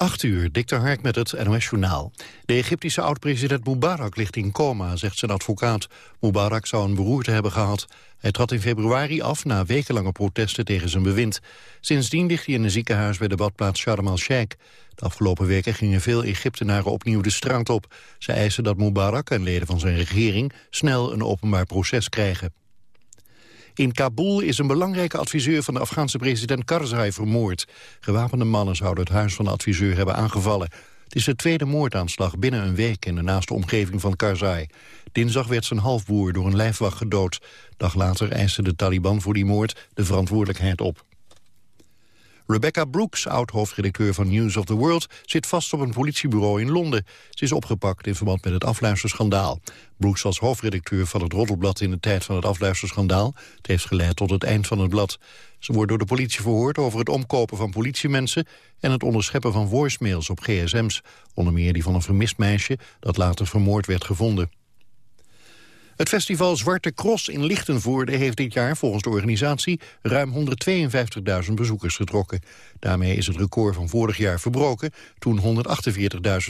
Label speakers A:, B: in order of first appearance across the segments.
A: 8 uur, Dikter Hark met het NOS-journaal. De Egyptische oud-president Mubarak ligt in coma, zegt zijn advocaat. Mubarak zou een beroerte hebben gehad. Hij trad in februari af na wekenlange protesten tegen zijn bewind. Sindsdien ligt hij in een ziekenhuis bij de badplaats Sharm el-Sheikh. De afgelopen weken gingen veel Egyptenaren opnieuw de straat op. Ze eisen dat Mubarak en leden van zijn regering snel een openbaar proces krijgen. In Kabul is een belangrijke adviseur van de Afghaanse president Karzai vermoord. Gewapende mannen zouden het huis van de adviseur hebben aangevallen. Het is de tweede moordaanslag binnen een week in de naaste omgeving van Karzai. Dinsdag werd zijn halfbroer door een lijfwacht gedood. Dag later eiste de Taliban voor die moord de verantwoordelijkheid op. Rebecca Brooks, oud-hoofdredacteur van News of the World... zit vast op een politiebureau in Londen. Ze is opgepakt in verband met het afluisterschandaal. Brooks was hoofdredacteur van het Roddelblad in de tijd van het afluisterschandaal. Het heeft geleid tot het eind van het blad. Ze wordt door de politie verhoord over het omkopen van politiemensen... en het onderscheppen van voicemails op gsm's. Onder meer die van een vermist meisje dat later vermoord werd gevonden. Het festival Zwarte Cross in Lichtenvoorde heeft dit jaar volgens de organisatie ruim 152.000 bezoekers getrokken. Daarmee is het record van vorig jaar verbroken toen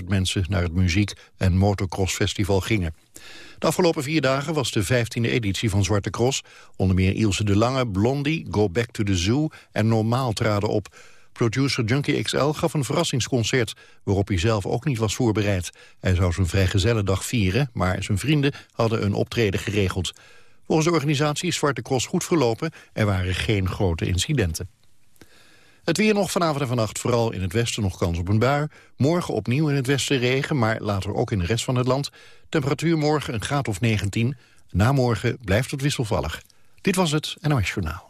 A: 148.000 mensen naar het muziek- en motocrossfestival gingen. De afgelopen vier dagen was de 15e editie van Zwarte Cross. Onder meer Ilse de Lange, Blondie, Go Back to the Zoo en Normaal traden op. Producer Junkie XL gaf een verrassingsconcert... waarop hij zelf ook niet was voorbereid. Hij zou zijn vrijgezellendag vieren, maar zijn vrienden hadden een optreden geregeld. Volgens de organisatie is Zwarte Cross goed verlopen. Er waren geen grote incidenten. Het weer nog vanavond en vannacht, vooral in het westen nog kans op een bui. Morgen opnieuw in het westen regen, maar later ook in de rest van het land. Temperatuur morgen een graad of 19. Na morgen blijft het wisselvallig. Dit was het NOS Journaal.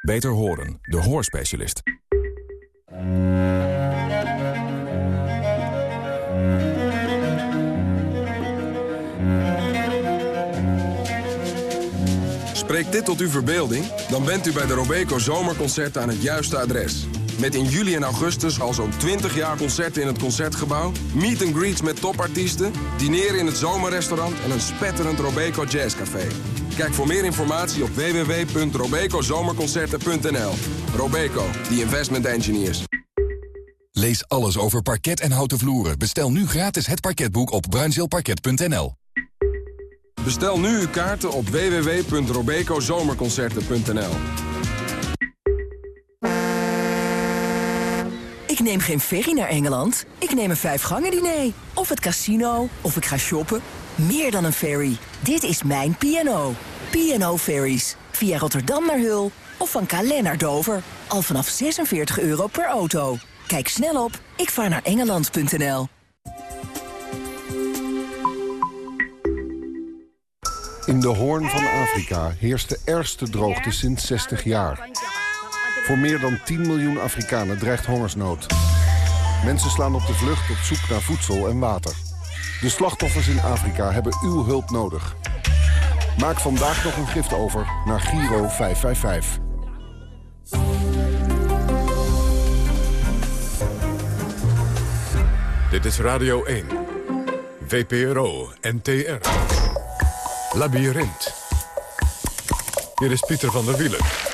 B: Beter horen, de hoorspecialist.
C: Spreekt dit tot uw verbeelding? Dan bent u bij de Robeco Zomerconcerten aan het juiste adres. Met in juli en augustus al zo'n 20 jaar concerten in het Concertgebouw... meet and greets met topartiesten, dineren in het zomerrestaurant... en een spetterend Robeco Jazzcafé. Kijk voor meer informatie op www.robecozomerconcerten.nl. Robeco, the investment engineers.
B: Lees alles over parket en houten vloeren. Bestel nu gratis het parketboek op bruinzeelparket.nl.
C: Bestel nu uw kaarten op www.robecozomerconcerten.nl.
D: Ik neem geen ferry naar Engeland. Ik neem een vijfgangen diner. Of het casino. Of ik ga shoppen. Meer dan een ferry. Dit is mijn P&O. P&O Ferries. Via Rotterdam naar Hul. Of van Calais naar Dover. Al vanaf 46 euro per auto. Kijk snel op ikvaarnaarengeland.nl.
E: In de Hoorn van Afrika heerst de ergste droogte sinds 60 jaar. Voor meer dan 10 miljoen Afrikanen dreigt hongersnood. Mensen slaan op de vlucht op zoek naar voedsel en water. De slachtoffers in Afrika hebben uw hulp nodig. Maak vandaag nog een gift over naar Giro 555.
F: Dit is Radio 1. VPRO NTR. Labyrinth. Hier is Pieter van der Wielen.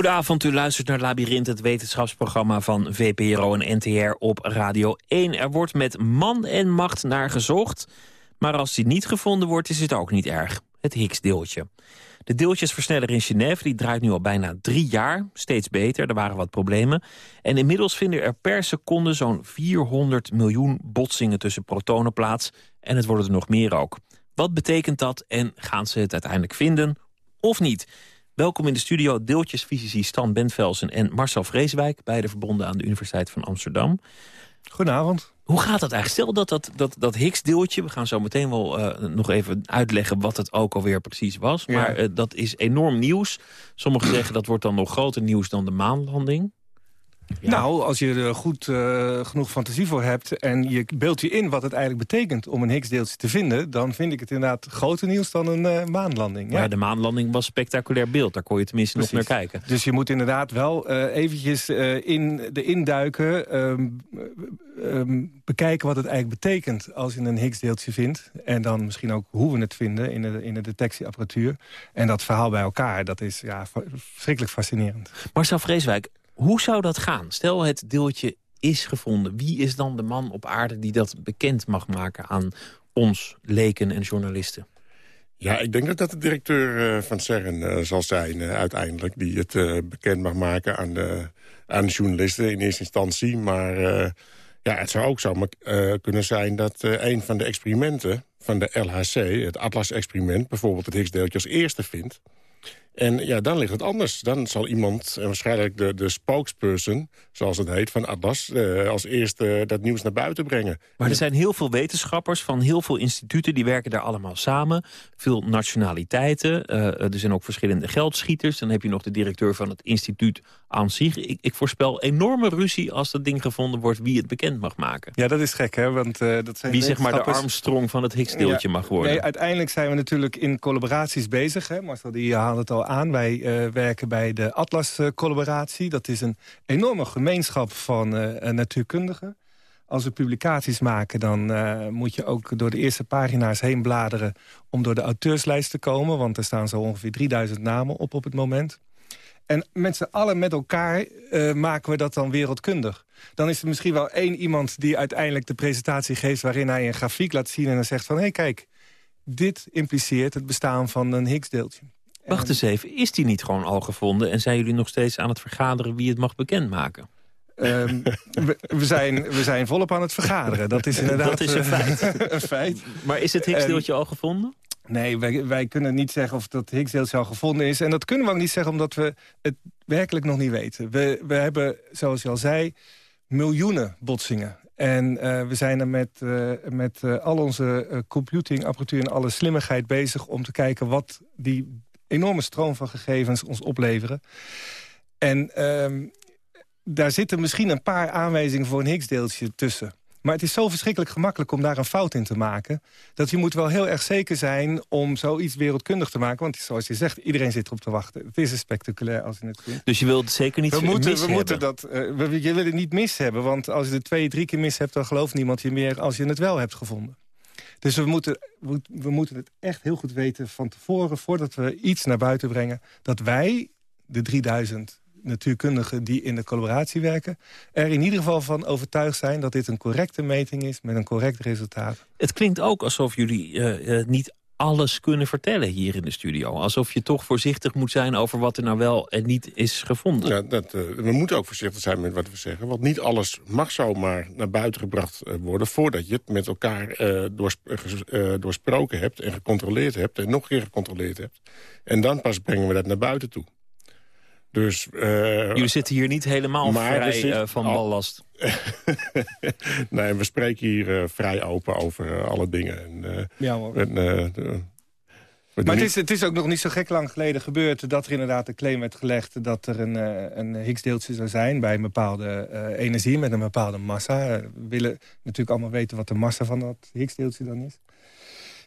G: Goedenavond, u luistert naar Labyrinth, het wetenschapsprogramma van VPRO en NTR op Radio 1. Er wordt met man en macht naar gezocht, maar als die niet gevonden wordt is het ook niet erg. Het Higgs-deeltje. De deeltjesversneller in Genève die draait nu al bijna drie jaar. Steeds beter, er waren wat problemen. En inmiddels vinden er per seconde zo'n 400 miljoen botsingen tussen protonen plaats. En het worden er nog meer ook. Wat betekent dat en gaan ze het uiteindelijk vinden of niet? Welkom in de studio deeltjesfysici Stan Bentvelsen en Marcel Vreeswijk... beide verbonden aan de Universiteit van Amsterdam.
H: Goedenavond.
G: Hoe gaat dat eigenlijk? Stel dat dat, dat, dat Higgs-deeltje... we gaan zo meteen wel uh, nog even uitleggen wat het ook alweer precies was... maar uh, dat is enorm nieuws. Sommigen zeggen dat wordt dan nog groter nieuws dan de maanlanding.
H: Ja. Nou, als je er goed uh, genoeg fantasie voor hebt... en je beeldt je in wat het eigenlijk betekent om een Higgs-deeltje te vinden... dan vind ik het inderdaad groter nieuws dan een uh, maanlanding.
G: Ja. de maanlanding was spectaculair beeld. Daar kon je tenminste Precies. nog naar kijken.
H: Dus je moet inderdaad wel uh, eventjes in de induiken... Um, um, bekijken wat het eigenlijk betekent als je een Higgs-deeltje vindt. En dan misschien ook hoe we het vinden in de, in de detectieapparatuur. En dat verhaal bij elkaar, dat is ja, verschrikkelijk fascinerend.
G: Marcel Vreeswijk, hoe zou dat gaan? Stel het deeltje is gevonden. Wie is dan de man op aarde die dat bekend mag maken aan ons, leken en journalisten?
I: Ja, ik denk dat dat de directeur uh, van CERN uh, zal zijn uh, uiteindelijk... die het bekend mag maken aan de, aan de journalisten in eerste instantie. Maar ja, het zou ook zo kunnen zijn dat een van de experimenten van de LHC... het Atlas-experiment, bijvoorbeeld het Higgs-deeltje als eerste vindt... En ja, dan ligt het anders. Dan zal iemand, en waarschijnlijk de, de spokesperson, zoals het heet, van Atlas... Eh, als eerste dat nieuws naar buiten brengen.
G: Maar er zijn heel veel wetenschappers van heel veel instituten... die werken daar allemaal samen. Veel nationaliteiten. Uh, er zijn ook verschillende geldschieters. Dan heb je nog de directeur van het instituut aan zich. Ik, ik voorspel enorme ruzie als dat ding gevonden wordt... wie het bekend mag maken.
H: Ja, dat is gek, hè? Want, uh, dat zijn
G: wie zeg maar de Armstrong van het Higgs-deeltje mag worden.
H: Nee, uiteindelijk zijn we natuurlijk in collaboraties bezig. Hè? Marcel, die haalde het al aan. Wij uh, werken bij de Atlas-collaboratie. Dat is een enorme gemeenschap van uh, natuurkundigen. Als we publicaties maken, dan moet je ook door de eerste pagina's heen bladeren... om door de auteurslijst te komen, want er staan zo ongeveer 3000 namen op op het moment. En met z'n allen met elkaar maken we dat dan wereldkundig. Dan is er misschien wel één iemand die uiteindelijk de presentatie geeft... waarin hij een grafiek laat zien en dan zegt van... hé hey, kijk, dit impliceert het bestaan van een Higgs-deeltje.
G: Wacht eens even, is die niet gewoon al gevonden... en zijn jullie nog steeds aan het vergaderen wie het mag bekendmaken?
H: Um, we, we, zijn, we zijn volop aan het vergaderen. Dat is inderdaad
G: dat is een feit.
H: een feit.
G: Maar is het Higgs-deeltje al gevonden?
H: Nee, wij, wij, kunnen niet zeggen of dat Higgs-deeltje al gevonden is. En dat kunnen we ook niet zeggen omdat we het werkelijk nog niet weten. We, we hebben, zoals je al zei, miljoenen botsingen. En uh, we zijn er met, uh, met uh, al onze computingapparatuur en alle slimmigheid bezig... om te kijken wat die enorme stroom van gegevens ons opleveren. En uh, daar zitten misschien een paar aanwijzingen voor een Higgs-deeltje tussen. Maar het is zo verschrikkelijk gemakkelijk om daar een fout in te maken... dat je moet wel heel erg zeker zijn om zoiets wereldkundig te maken. Want zoals je zegt, iedereen zit erop te wachten. Het is spectaculair als je het vindt.
G: Dus je wilt het zeker niet
H: we moeten,
G: mis
H: we moeten dat, uh, we, Je wil het niet mis hebben. Want als je het twee, drie keer mis hebt... dan gelooft niemand je meer als je het wel hebt gevonden. Dus we moeten, we moeten het echt heel goed weten van tevoren... voordat we iets naar buiten brengen... dat wij, de 3000 natuurkundigen die in de collaboratie werken... er in ieder geval van overtuigd zijn dat dit een correcte meting is... met een correct resultaat.
G: Het klinkt ook alsof jullie uh, niet alles kunnen vertellen hier in de studio. Alsof je toch voorzichtig moet zijn over wat er nou wel en niet is gevonden.
I: Ja, dat, uh, we moeten ook voorzichtig zijn met wat we zeggen. Want niet alles mag zomaar naar buiten gebracht uh, worden... voordat je het met elkaar doors, doorsproken hebt en gecontroleerd hebt... en nog een keer gecontroleerd hebt. En dan pas brengen we dat naar buiten toe. Dus, uh,
G: Jullie zitten hier niet helemaal vrij zit, uh, van ballast.
I: nee, we spreken hier uh, vrij open over alle dingen. En,
H: ja hoor. En, maar het is, het is ook nog niet zo gek lang geleden gebeurd... dat er inderdaad een claim werd gelegd dat er een, een Higgs-deeltje zou zijn... bij een bepaalde energie met een bepaalde massa. We willen natuurlijk allemaal weten wat de massa van dat Higgs-deeltje dan is.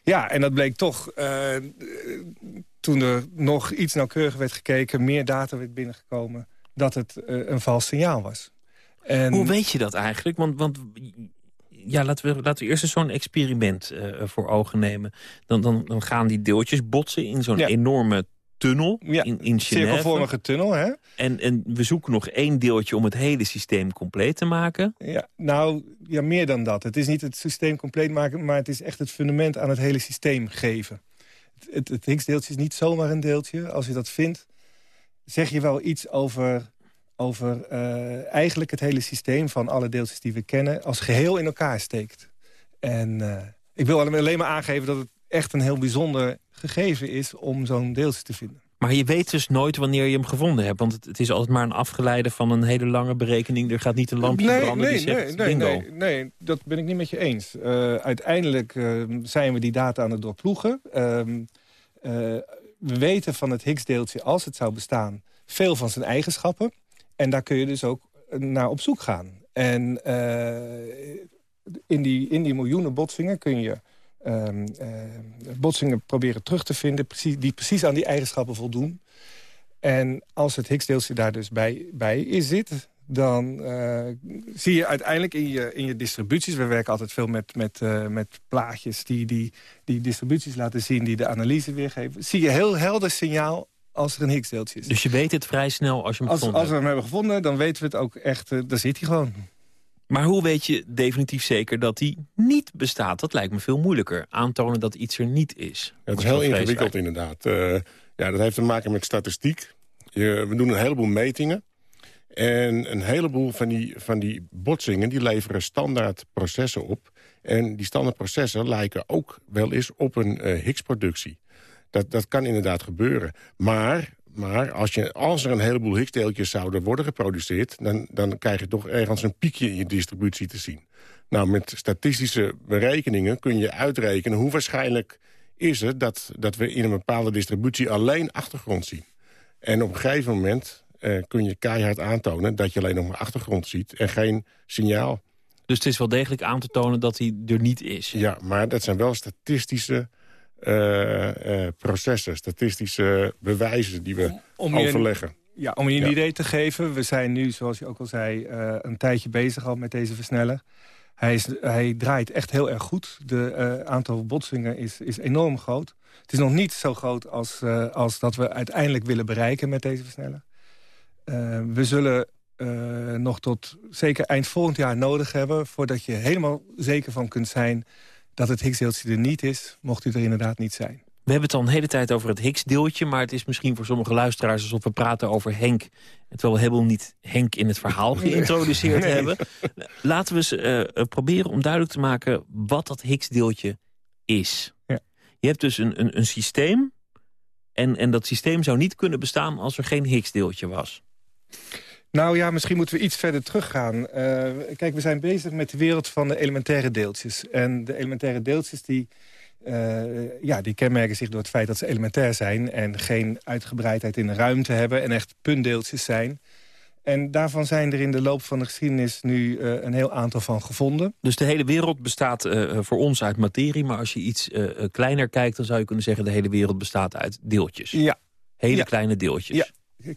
H: Ja, en dat bleek toch, uh, toen er nog iets nauwkeuriger werd gekeken... meer data werd binnengekomen, dat het uh, een vals signaal was.
G: En... Hoe weet je dat eigenlijk? Want, want ja, laten we, laten we eerst eens zo'n experiment uh, voor ogen nemen. Dan, dan, dan gaan die deeltjes botsen in zo'n ja. enorme tunnel
H: ja,
G: in, in Genève.
H: cirkelvormige tunnel, hè?
G: En, en we zoeken nog één deeltje om het hele systeem compleet te maken.
H: Ja, nou, ja, meer dan dat. Het is niet het systeem compleet maken, maar het is echt het fundament aan het hele systeem geven. Het, het, het Higgs-deeltje is niet zomaar een deeltje. Als je dat vindt, zeg je wel iets over, over uh, eigenlijk het hele systeem van alle deeltjes die we kennen... als geheel in elkaar steekt. En uh, ik wil alleen maar aangeven dat het echt een heel bijzonder gegeven is om zo'n deeltje te vinden.
G: Maar je weet dus nooit wanneer je hem gevonden hebt. Want het, is altijd maar een afgeleide van een hele lange berekening. Er gaat niet een lampje
H: nee,
G: branden
H: nee,
G: die zegt
H: nee,
G: bingo.
H: Nee, nee, dat ben ik niet met je eens. Uh, uiteindelijk uh, zijn we die data aan het doorploegen. Uh, we weten van het Higgs-deeltje, als het zou bestaan... veel van zijn eigenschappen. En daar kun je dus ook naar op zoek gaan. En in, die, in die miljoenen botsingen kun je... Um, uh, botsingen proberen terug te vinden... Precies, die precies aan die eigenschappen voldoen. En als het Higgs-deeltje daar dus bij, bij zit... dan uh, zie je uiteindelijk in je, in je distributies... we werken altijd veel met, met, uh, met plaatjes die, die die distributies laten zien... die de analyse weergeven... zie je heel helder signaal als er een Higgs-deeltje is.
G: Dus je weet het vrij snel als je hem
H: als,
G: gevonden
H: Als we hem hebben gevonden, dan weten we het ook echt... Uh, daar zit hij gewoon.
G: Maar hoe weet je definitief zeker dat die niet bestaat? Dat lijkt me veel moeilijker. Aantonen dat iets er niet is.
I: Ja, het is heel ingewikkeld inderdaad. Uh, ja, dat heeft te maken met statistiek. Je, we doen een heleboel metingen. En een heleboel van die, van die botsingen die leveren standaard processen op. En die standaard processen lijken ook wel eens op een uh, Higgs-productie. Dat, dat kan inderdaad gebeuren. Maar maar als, je, als er een heleboel Higgs-deeltjes zouden worden geproduceerd... Dan, dan krijg je toch ergens een piekje in je distributie te zien. Nou, met statistische berekeningen kun je uitrekenen... hoe waarschijnlijk is het dat, dat we in een bepaalde distributie alleen achtergrond zien. En op een gegeven moment eh, kun je keihard aantonen... dat je alleen nog maar achtergrond ziet en geen signaal.
G: Dus het is wel degelijk aan te tonen dat hij er niet is?
I: Ja, maar dat zijn wel statistische processen, statistische bewijzen die we om, overleggen.
H: Ja, om je een ja. idee te geven, we zijn nu, zoals je ook al zei, uh, een tijdje bezig al met deze versneller. Hij, is, hij draait echt heel erg goed. De aantal botsingen is, is enorm groot. Het is nog niet zo groot als, als dat we uiteindelijk willen bereiken met deze versneller. we zullen nog tot zeker eind volgend jaar nodig hebben... voordat je helemaal zeker van kunt zijn dat het Higgsdeeltje er niet is, mocht hij er inderdaad niet zijn.
G: We hebben het al een hele tijd over het Higgsdeeltje... maar het is misschien voor sommige luisteraars alsof we praten over Henk... terwijl we helemaal niet Henk in het verhaal geïntroduceerd nee. hebben. Laten we eens uh, proberen om duidelijk te maken wat dat Higgsdeeltje is.
H: Ja.
G: Je hebt dus een, een, een systeem... En, en dat systeem zou niet kunnen bestaan als er geen Higgsdeeltje was.
H: Nou ja, misschien moeten we iets verder teruggaan. Uh, kijk, we zijn bezig met de wereld van de elementaire deeltjes. En de elementaire deeltjes die, uh, ja, die kenmerken zich door het feit dat ze elementair zijn... en geen uitgebreidheid in de ruimte hebben en echt puntdeeltjes zijn. En daarvan zijn er in de loop van de geschiedenis nu uh, een heel aantal van gevonden.
G: Dus de hele wereld bestaat voor ons uit materie... maar als je iets kleiner kijkt, dan zou je kunnen zeggen... de hele wereld bestaat uit deeltjes.
H: Ja.
G: Hele
H: ja.
G: kleine deeltjes.
H: Ja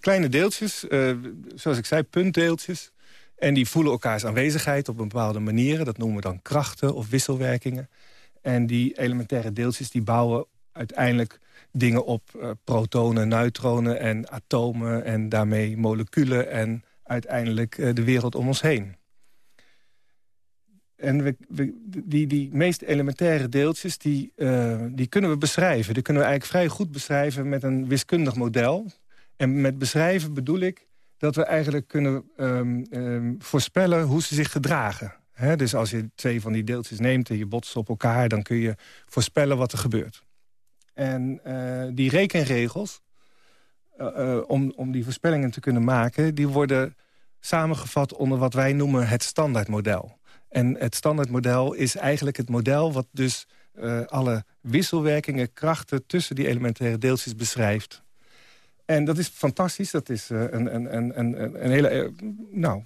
H: kleine deeltjes, uh, zoals ik zei, puntdeeltjes. En die voelen elkaars aanwezigheid op een bepaalde manieren. Dat noemen we dan krachten of wisselwerkingen. En die elementaire deeltjes die bouwen uiteindelijk dingen op. Uh, protonen, neutronen en atomen en daarmee moleculen... en uiteindelijk uh, de wereld om ons heen. En we, die, die meest elementaire deeltjes, die, die kunnen we beschrijven. Die kunnen we eigenlijk vrij goed beschrijven met een wiskundig model... En met beschrijven bedoel ik dat we eigenlijk kunnen um, um, voorspellen hoe ze zich gedragen. Dus als je twee van die deeltjes neemt en je botst op elkaar... dan kun je voorspellen wat er gebeurt. En uh, die rekenregels, uh, uh, om, om die voorspellingen te kunnen maken... die worden samengevat onder wat wij noemen het standaardmodel. En het standaardmodel is eigenlijk het model... wat dus alle wisselwerkingen, krachten tussen die elementaire deeltjes beschrijft. En dat is fantastisch. Dat is uh, een, een, een, een, een hele... Uh, nou,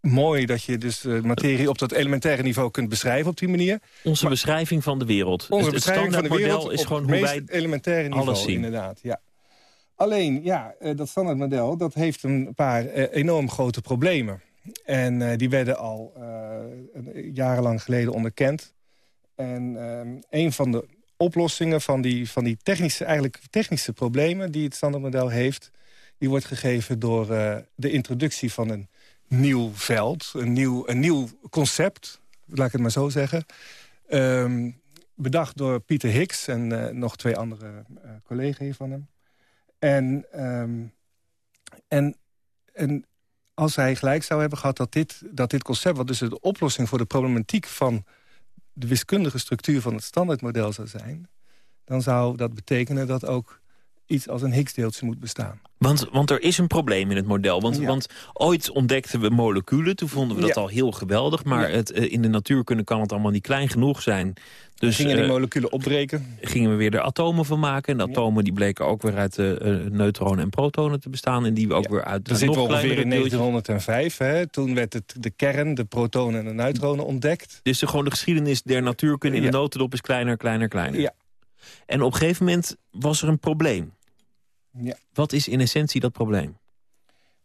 H: mooi dat je dus uh, materie op dat elementaire niveau kunt beschrijven op die manier.
G: Onze maar, beschrijving van de wereld.
H: Onze
G: het,
H: beschrijving van de wereld
G: is gewoon
H: hoe
G: wij
H: elementaire niveau,
G: alles zien.
H: inderdaad. Ja. Alleen, ja, dat standaardmodel dat heeft een paar enorm grote problemen. En die werden al jarenlang geleden onderkend. En ehm, een van de oplossingen van die, van die technische, eigenlijk technische problemen... die het standaardmodel heeft... die wordt gegeven door uh, de introductie van een nieuw veld. Een nieuw, een nieuw concept, laat ik het maar zo zeggen. Um, bedacht door Pieter Higgs en uh, nog twee andere uh, collega's van hem. En, um, en, en als hij gelijk zou hebben gehad dat dit, dat dit concept... wat dus de oplossing voor de problematiek van de wiskundige structuur van het standaardmodel zou zijn... dan zou dat betekenen dat ook iets als een Higgsdeeltje moet bestaan.
G: Want, want er is een probleem in het model. Want, want ooit ontdekten we moleculen. Toen vonden we dat al heel geweldig. Maar het, uh, in de natuurkunde kan het allemaal niet klein genoeg zijn.
H: Dus, gingen die uh, moleculen opbreken.
G: Gingen we weer er atomen van maken. En de atomen die bleken ook weer uit uh, neutronen en protonen te bestaan. En die we ook weer uit
H: Dan zitten we ongeveer in 1905. Hè? Toen werd het, de kern, de protonen en de neutronen ontdekt.
G: Dus de, gewoon de geschiedenis der natuurkunde in de notendop is kleiner, kleiner, kleiner.
H: Ja.
G: En op een gegeven moment was er een probleem.
H: Ja.
G: Wat is in essentie dat probleem?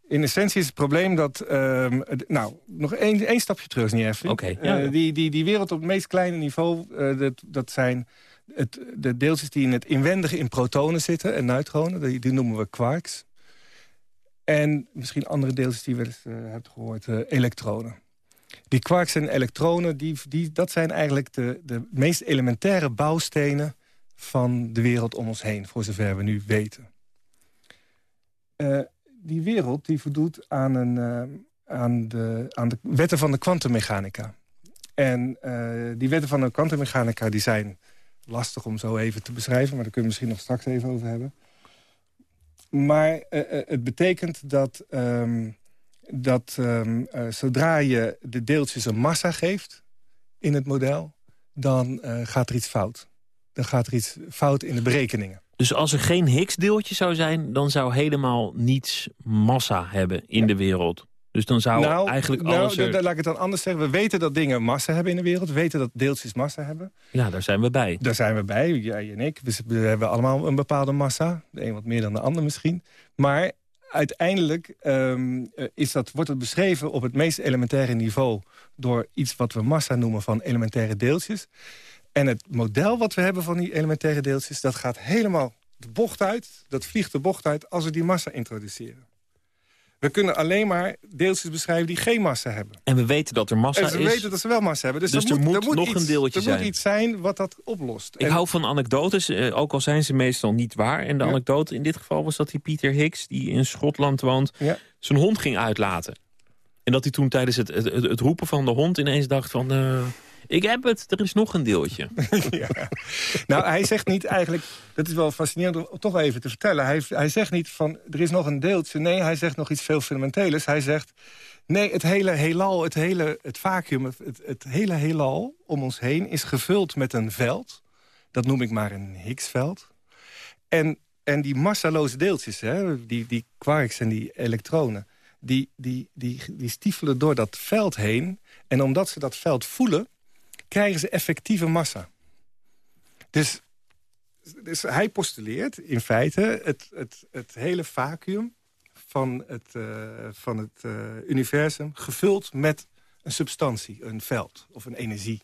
H: In essentie is het probleem dat... Uh, nou, nog één, één stapje terug, is niet even.
G: Oké. Okay,
H: uh, die, die, die wereld op het meest kleine niveau... Uh, dat, dat zijn het, de deeltjes die in het inwendige in protonen zitten... en neutronen, die, die noemen we quarks. En misschien andere deeltjes die je wel eens uh, hebt gehoord, elektronen. Die quarks en elektronen, die, die, dat zijn eigenlijk de, de meest elementaire bouwstenen... van de wereld om ons heen, voor zover we nu weten. Uh, die wereld die voldoet aan, een, uh, aan, de, aan de wetten van de kwantummechanica. En uh, die wetten van de kwantummechanica die zijn lastig om zo even te beschrijven... maar daar kunnen we misschien nog straks even over hebben. Maar het betekent dat, um, dat um, zodra je de deeltjes een massa geeft in het model... dan gaat er iets fout. Dan gaat er iets fout in de berekeningen.
G: Dus als er geen Higgs-deeltje zou zijn... dan zou helemaal niets massa hebben in de wereld. Dus dan zou
H: nou,
G: eigenlijk
H: nou,
G: alles... Er...
H: Laat ik het dan anders zeggen. We weten dat dingen massa hebben in de wereld. We weten dat deeltjes massa hebben.
G: Ja, daar zijn we bij.
H: Daar zijn we bij, jij en ik. We, we hebben allemaal een bepaalde massa. De een wat meer dan de ander misschien. Maar uiteindelijk um, is dat, wordt het beschreven op het meest elementaire niveau... door iets wat we massa noemen van elementaire deeltjes... En het model wat we hebben van die elementaire deeltjes... dat gaat helemaal de bocht uit, dat vliegt de bocht uit... als we die massa introduceren. We kunnen alleen maar deeltjes beschrijven die geen massa hebben.
G: En we weten dat er massa is.
H: En we weten dat ze wel massa hebben. Dus,
G: dus
H: er,
G: moet,
H: er
G: moet nog
H: iets,
G: een deeltje
H: er
G: zijn.
H: moet iets zijn wat dat oplost.
G: Ik
H: en,
G: hou van anekdotes, eh, ook al zijn ze meestal niet waar. En de
H: Ja.
G: anekdote in dit geval was dat die Pieter Hicks... die in Schotland woont,
H: Ja.
G: zijn hond ging uitlaten. En dat hij toen tijdens het, het, het, het roepen van de hond ineens dacht van... eh, ik heb het, er is nog een deeltje.
H: Nou, hij zegt niet eigenlijk... Dat is wel fascinerend om toch even te vertellen. Hij, hij zegt niet van, er is nog een deeltje. Nee, hij zegt nog iets veel fundamenteels. Hij zegt, nee, het hele heelal, het hele het vacuüm... Het, het, het hele heelal om ons heen is gevuld met een veld. Dat noem ik maar een Higgsveld. En, en die massaloze deeltjes, hè, die, die quarks en die elektronen... Die, die, die, die stiefelen door dat veld heen. En omdat ze dat veld voelen krijgen ze effectieve massa. Dus, dus hij postuleert in feite het, het, het hele vacuüm van het, uh, van het uh, universum... gevuld met een substantie, een veld of een energie.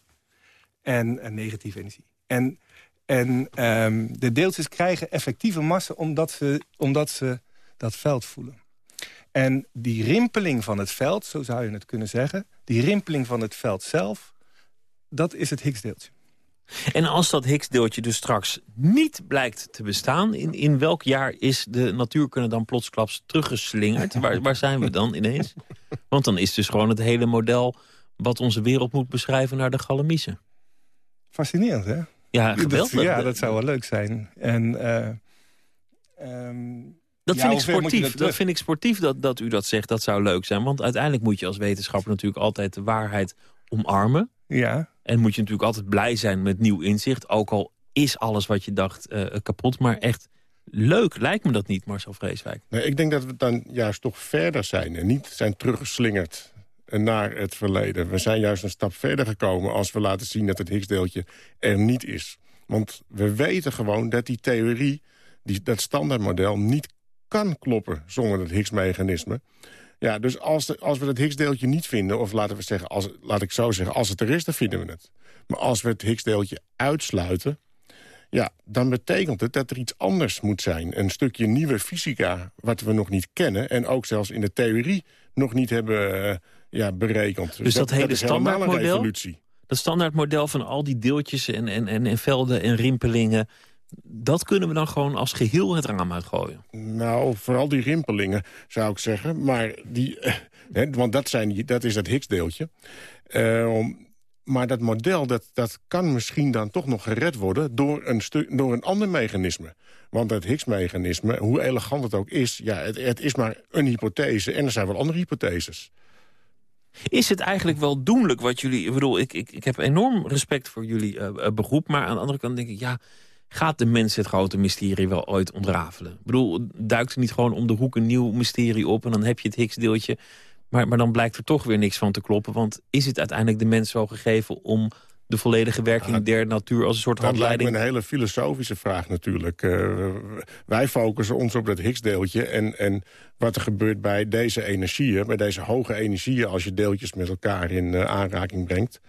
H: En een negatieve energie. En, en um, de deeltjes krijgen effectieve massa omdat ze, omdat ze dat veld voelen. En die rimpeling van het veld, zo zou je het kunnen zeggen... die rimpeling van het veld zelf dat is het Higgsdeeltje.
G: En als dat Higgsdeeltje dus straks niet blijkt te bestaan... in, in welk jaar is de natuurkunde dan plotsklaps teruggeslingerd? Waar, waar zijn we dan ineens? Want dan is dus gewoon het hele model... wat onze wereld moet beschrijven naar de Galamiezen.
H: Fascinerend, hè?
G: Ja, geweldig.
H: Dat, ja, dat zou wel leuk zijn. En... Uh, um...
G: Dat,
H: Ja,
G: vind ik sportief.
H: dat
G: vind ik sportief dat, dat u dat zegt. Dat zou leuk zijn. Want uiteindelijk moet je als wetenschapper natuurlijk altijd de waarheid omarmen.
H: Ja,
G: En moet je natuurlijk altijd blij zijn met nieuw inzicht. Ook al is alles wat je dacht eh, kapot. Maar echt leuk lijkt me dat niet, Marcel Vreeswijk.
I: Nee, ik denk dat we dan juist toch verder zijn en niet zijn teruggeslingerd naar het verleden. We zijn juist een stap verder gekomen als we laten zien dat het Higgsdeeltje er niet is. Want we weten gewoon dat die theorie, die, dat standaardmodel, niet kan kloppen zonder het Higgs-mechanisme. Ja, dus als, de, als we het Higgsdeeltje niet vinden, of laten we zeggen, als, laat ik zo zeggen, als het er is, dan vinden we het. Maar als we het Higgsdeeltje uitsluiten, ja, dan betekent het dat er iets anders moet zijn. Een stukje nieuwe fysica, wat we nog niet kennen... en ook zelfs in de theorie nog niet hebben eh, ja, berekend.
G: Dus dat, hele
I: is helemaal een
G: standaardmodel, dat standaardmodel van al die deeltjes en, en, en, en velden en rimpelingen... dat kunnen we dan gewoon als geheel het raam uitgooien.
I: Nou, vooral die rimpelingen, zou ik zeggen. Maar die, eh, hè, want dat, zijn, dat is het Higgsdeeltje. Eh, maar dat model dat, dat kan misschien dan toch nog gered worden... door een, stuk, door een ander mechanisme. Want het Higgs-mechanisme, hoe elegant het ook is... Ja, het, het is maar een hypothese en er zijn wel andere hypotheses.
G: Is het eigenlijk wel doenlijk wat jullie... Ik bedoel, ik, ik, ik heb enorm respect voor jullie uh, beroep... maar aan de andere kant denk ik, ja... gaat de mens het grote mysterie wel ooit ontrafelen? Ik bedoel, duikt er niet gewoon om de hoek een nieuw mysterie op... en dan heb je het Higgs-deeltje... Maar, maar dan blijkt er toch weer niks van te kloppen. Want is het uiteindelijk de mens zo gegeven om de volledige werking der natuur als een soort handleiding...
I: Dat lijkt me een hele filosofische vraag natuurlijk. Uh, wij focussen ons op dat Higgs-deeltje en, en wat er gebeurt bij deze energieën... bij deze hoge energieën als je deeltjes met elkaar in uh, aanraking brengt.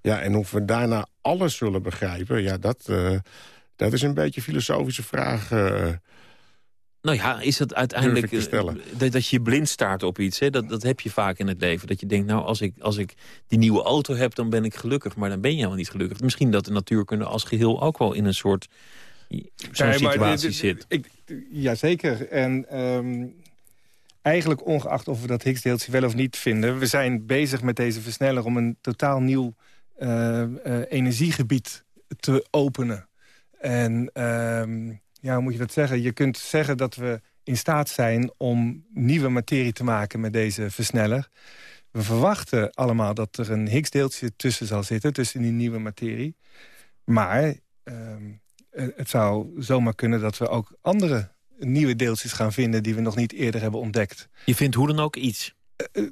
I: Ja, en of we daarna alles zullen begrijpen, ja, dat, uh, dat is een beetje een filosofische vraag...
G: Nou ja, is het uiteindelijk dat, dat je blind staart op iets? Hè? Dat, dat heb je vaak in het leven. Dat je denkt, nou, als ik, als ik die nieuwe auto heb, dan ben ik gelukkig. Maar dan ben je helemaal niet gelukkig. Misschien dat de natuurkunde als geheel ook wel in een soort zo'n situatie zit. Ik,
H: jazeker. En um, eigenlijk ongeacht of we dat Higgs-deeltje wel of niet vinden... we zijn bezig met deze versneller om een totaal nieuw uh, uh, energiegebied te openen. En... Um, ja, hoe moet je dat zeggen? Je kunt zeggen dat we in staat zijn om nieuwe materie te maken met deze versneller. We verwachten allemaal dat er een Higgs-deeltje tussen zal zitten, tussen die nieuwe materie. Maar ehm, het zou zomaar kunnen dat we ook andere nieuwe deeltjes gaan vinden... die we nog niet eerder hebben ontdekt.
G: Je vindt hoe dan ook iets? Uh,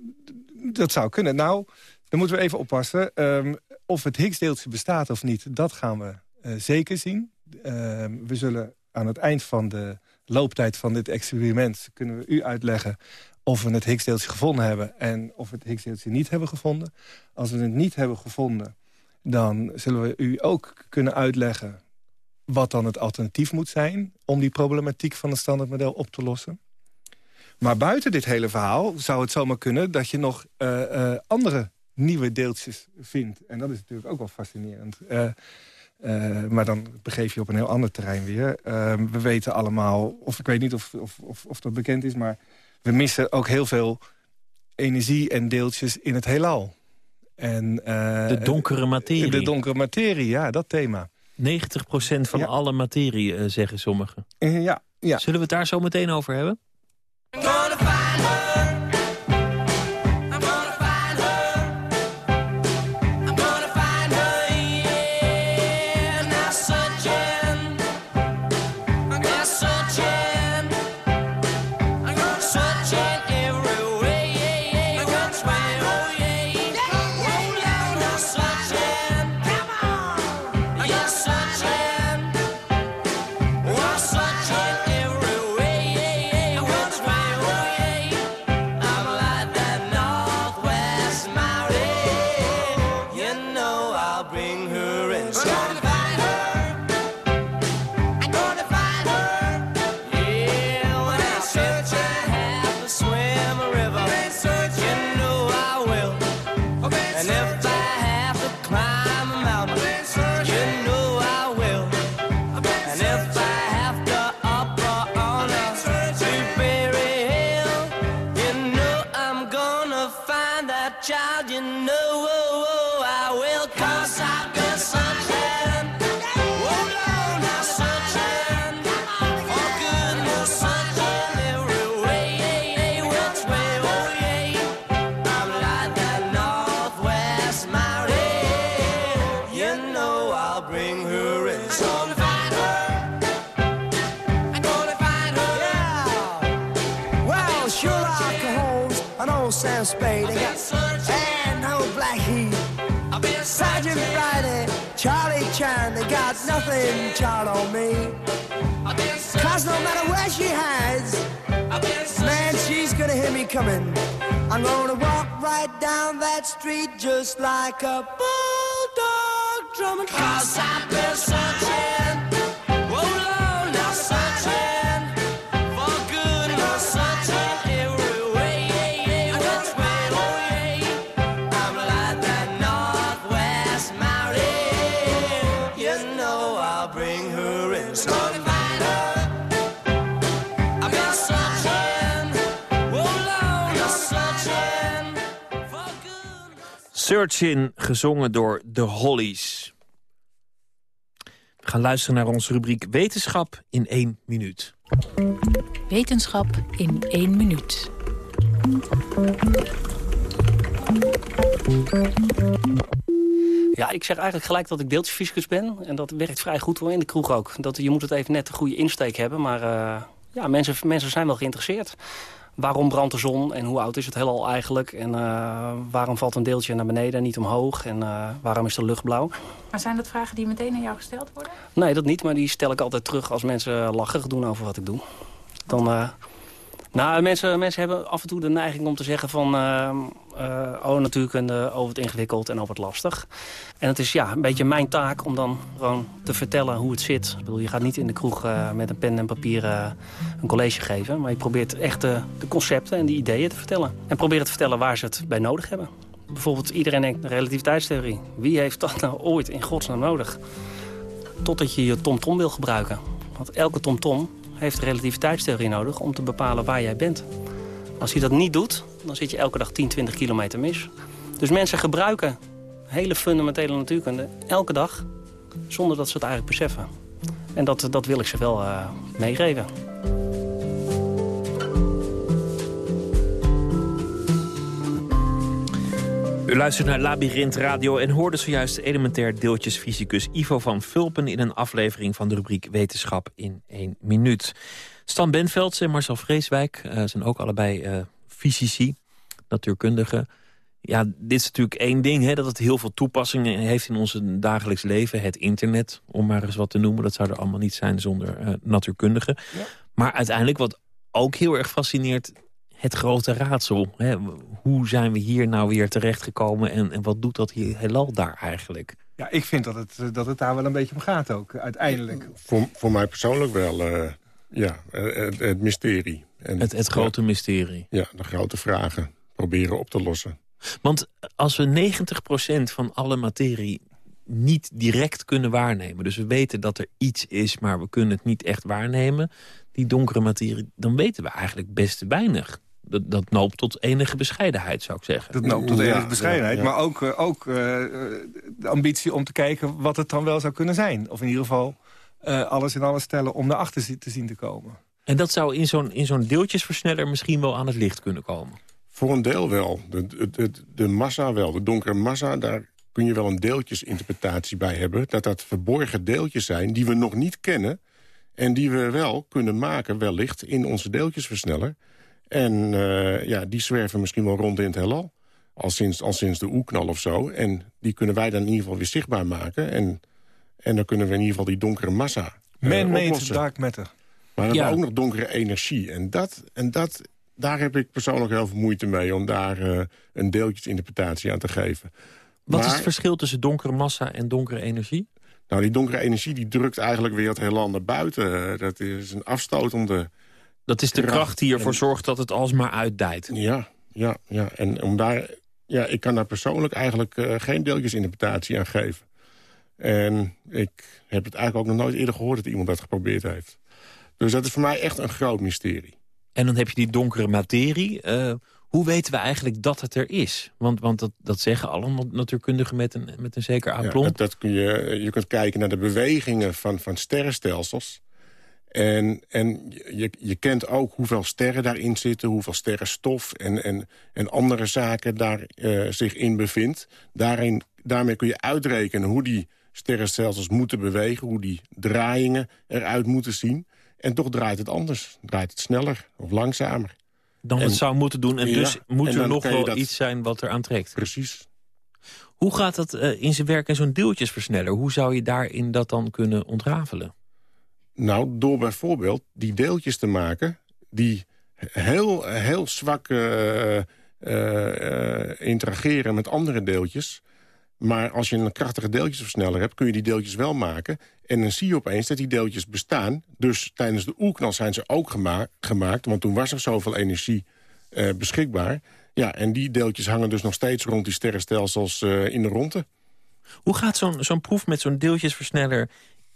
H: dat zou kunnen. Nou, dan moeten we even oppassen. Um, of het Higgs-deeltje bestaat of niet, dat gaan we uh, zeker zien. Uh, we zullen aan het eind van de looptijd van dit experiment... kunnen we u uitleggen of we het Higgsdeeltje gevonden hebben... en of we het Higgsdeeltje niet hebben gevonden. Als we het niet hebben gevonden, dan zullen we u ook kunnen uitleggen... wat dan het alternatief moet zijn... om die problematiek van het standaardmodel op te lossen. Maar buiten dit hele verhaal zou het zomaar kunnen... dat je nog uh, uh, andere nieuwe deeltjes vindt. En dat is natuurlijk ook wel fascinerend. Uh, uh, maar dan begeef je op een heel ander terrein weer. Uh, we weten allemaal, of ik weet niet of, of, of, of, dat bekend is... maar we missen ook heel veel energie en deeltjes in het heelal. En,
G: uh, de donkere materie.
H: De donkere materie, ja, dat thema.
G: 90% van ja. alle materie, zeggen sommigen.
H: ja, ja.
G: Zullen we het daar zo meteen over hebben?
J: Child on me. Cause no matter where she hides, man, she's gonna hear me coming. I'm gonna walk right down that street just like a bulldog drumming. Cause I've been searching.
G: Searchin, gezongen door The Hollies. We gaan luisteren naar onze rubriek Wetenschap in één minuut.
K: Wetenschap in één minuut.
L: Ja, ik zeg eigenlijk gelijk dat ik deeltjesfysicus ben. En dat werkt vrij goed hoor, in de kroeg ook. Dat, je moet het even net de goede insteek hebben. Maar uh, ja, mensen, mensen zijn wel geïnteresseerd. Waarom brandt de zon en hoe oud is het heelal eigenlijk? En uh, waarom valt een deeltje naar beneden en niet omhoog? En uh, waarom is de lucht blauw?
K: Maar zijn dat vragen die meteen aan jou gesteld worden?
L: Nee, dat niet. Maar die stel ik altijd terug als mensen lachen doen over wat ik doe. Dan... Nou, mensen, mensen hebben af en toe de neiging om te zeggen van... Uh, uh, oh, natuurkunde, over het ingewikkeld en over het lastig. En het is ja, een beetje mijn taak om dan gewoon te vertellen hoe het zit. Ik bedoel, je gaat niet in de kroeg uh, met een pen en papier een college geven... maar je probeert echt de, de concepten en die ideeën te vertellen. En probeert te vertellen waar ze het bij nodig hebben. Bijvoorbeeld, iedereen denkt de relativiteitstheorie. Wie heeft dat nou ooit in godsnaam nodig? Totdat je je tomtom wil gebruiken. Want elke tomtom heeft relativiteitstheorie nodig om te bepalen waar jij bent. Als je dat niet doet, dan zit je elke dag 10, 20 kilometer mis. Dus mensen gebruiken hele fundamentele natuurkunde elke dag... zonder dat ze het eigenlijk beseffen. En dat, dat wil ik ze wel uh, meegeven.
G: U luistert naar Labyrinth Radio en hoorde zojuist elementair deeltjesfysicus Ivo van Vulpen... in een aflevering van de rubriek Wetenschap in één minuut. Stan Benvelds en Marcel Vreeswijk uh, zijn ook allebei uh, fysici, natuurkundigen. Ja, dit is natuurlijk één ding, hè, dat het heel veel toepassingen heeft in ons dagelijks leven. Het internet, om maar eens wat te noemen. Dat zou er allemaal niet zijn zonder uh, natuurkundigen. Ja. Maar uiteindelijk, wat ook heel erg fascineert het grote raadsel. Hè? Hoe zijn we hier nou weer terechtgekomen en, en wat doet dat hier heelal daar eigenlijk?
H: Ja, ik vind dat het, dat het daar wel een beetje om gaat ook, uiteindelijk.
I: Voor, voor mij persoonlijk wel, uh, ja, het, het, mysterie.
G: En, het, het grote ja, mysterie.
I: Ja, de grote vragen proberen op te lossen.
G: Want als we 90% van alle materie niet direct kunnen waarnemen... dus we weten dat er iets is, maar we kunnen het niet echt waarnemen... die donkere materie, dan weten we eigenlijk best weinig dat, dat noopt tot enige bescheidenheid, zou ik zeggen.
H: Dat noopt tot enige bescheidenheid, ja, ja. maar ook, uh, ook uh, de ambitie om te kijken wat het dan wel zou kunnen zijn. Of in ieder geval uh, alles in alles stellen om erachter te zien te komen.
G: En dat zou in zo'n zo'n deeltjesversneller misschien wel aan het licht kunnen komen?
I: Voor een deel wel. De, de, de massa wel, de donkere massa, daar kun je wel een deeltjesinterpretatie bij hebben. Dat dat verborgen deeltjes zijn die we nog niet kennen... en die we wel kunnen maken wellicht in onze deeltjesversneller... En uh, ja, die zwerven misschien wel rond in het heelal. Al sinds, al sinds de oeknal of zo. En die kunnen wij dan in ieder geval weer zichtbaar maken. En, en dan kunnen we in ieder geval die donkere massa
H: uh, Man-made dark matter.
I: Maar dan ja. hebben we ook nog donkere energie. En, dat, en dat, daar heb ik persoonlijk heel veel moeite mee... om daar uh, een deeltjesinterpretatie aan te geven.
G: Wat maar, is het verschil tussen donkere massa en donkere energie?
I: Nou, die donkere energie die drukt eigenlijk weer het heelal naar buiten. Dat is een afstotende
G: dat is de kracht die ervoor zorgt dat het alsmaar uitdijt.
I: Ja, ja, ja. En om daar, ja, ik kan daar persoonlijk eigenlijk uh, geen deeltjesinterpretatie aan geven. En ik heb het eigenlijk ook nog nooit eerder gehoord dat iemand dat geprobeerd heeft. Dus dat is voor mij echt een groot mysterie.
G: En dan heb je die donkere materie. Uh, hoe weten we eigenlijk dat het er is? Want, want dat, dat zeggen alle natuurkundigen met een, met een zeker aplomb.
I: Ja, dat, dat kun je, je kunt kijken naar de bewegingen van, van sterrenstelsels. En, en je, je kent ook hoeveel sterren daarin zitten, hoeveel sterrenstof en, en, en andere zaken daar uh, zich in bevindt. Daarin, daarmee kun je uitrekenen hoe die sterrenstelsels moeten bewegen, hoe die draaiingen eruit moeten zien. En toch draait het anders, draait het sneller of langzamer.
G: Dan en, het zou moeten doen en dus moet en er nog wel dat... iets zijn wat er aantrekt.
I: Precies.
G: Hoe gaat dat uh, in zijn werk in zo'n deeltjesversneller? Hoe zou je daarin dat dan kunnen ontrafelen?
I: Nou, door bijvoorbeeld die deeltjes te maken... die heel, heel zwak uh, uh, interageren met andere deeltjes... Maar als je een krachtige deeltjesversneller hebt... kun je die deeltjes wel maken. En dan zie je opeens dat die deeltjes bestaan. Dus tijdens de oerknal zijn ze ook gema gemaakt. Want toen was er zoveel energie beschikbaar. Ja, en die deeltjes hangen dus nog steeds rond die sterrenstelsels in de ronde.
G: Hoe gaat zo'n zo'n proef met zo'n deeltjesversneller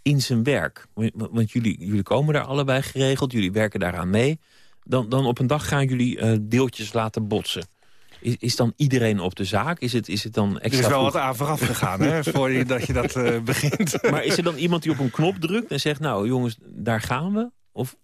G: in zijn werk? Want jullie, jullie komen daar allebei geregeld, jullie werken daaraan mee. Dan, dan op een dag gaan jullie uh, deeltjes laten botsen. Is, is dan iedereen op de zaak? Is het, is het dan extra
H: Er is wel wat aan vooraf gegaan, hè, voordat je dat eh, begint.
G: Maar is er dan iemand die op een knop drukt en zegt... nou jongens, daar gaan we? Of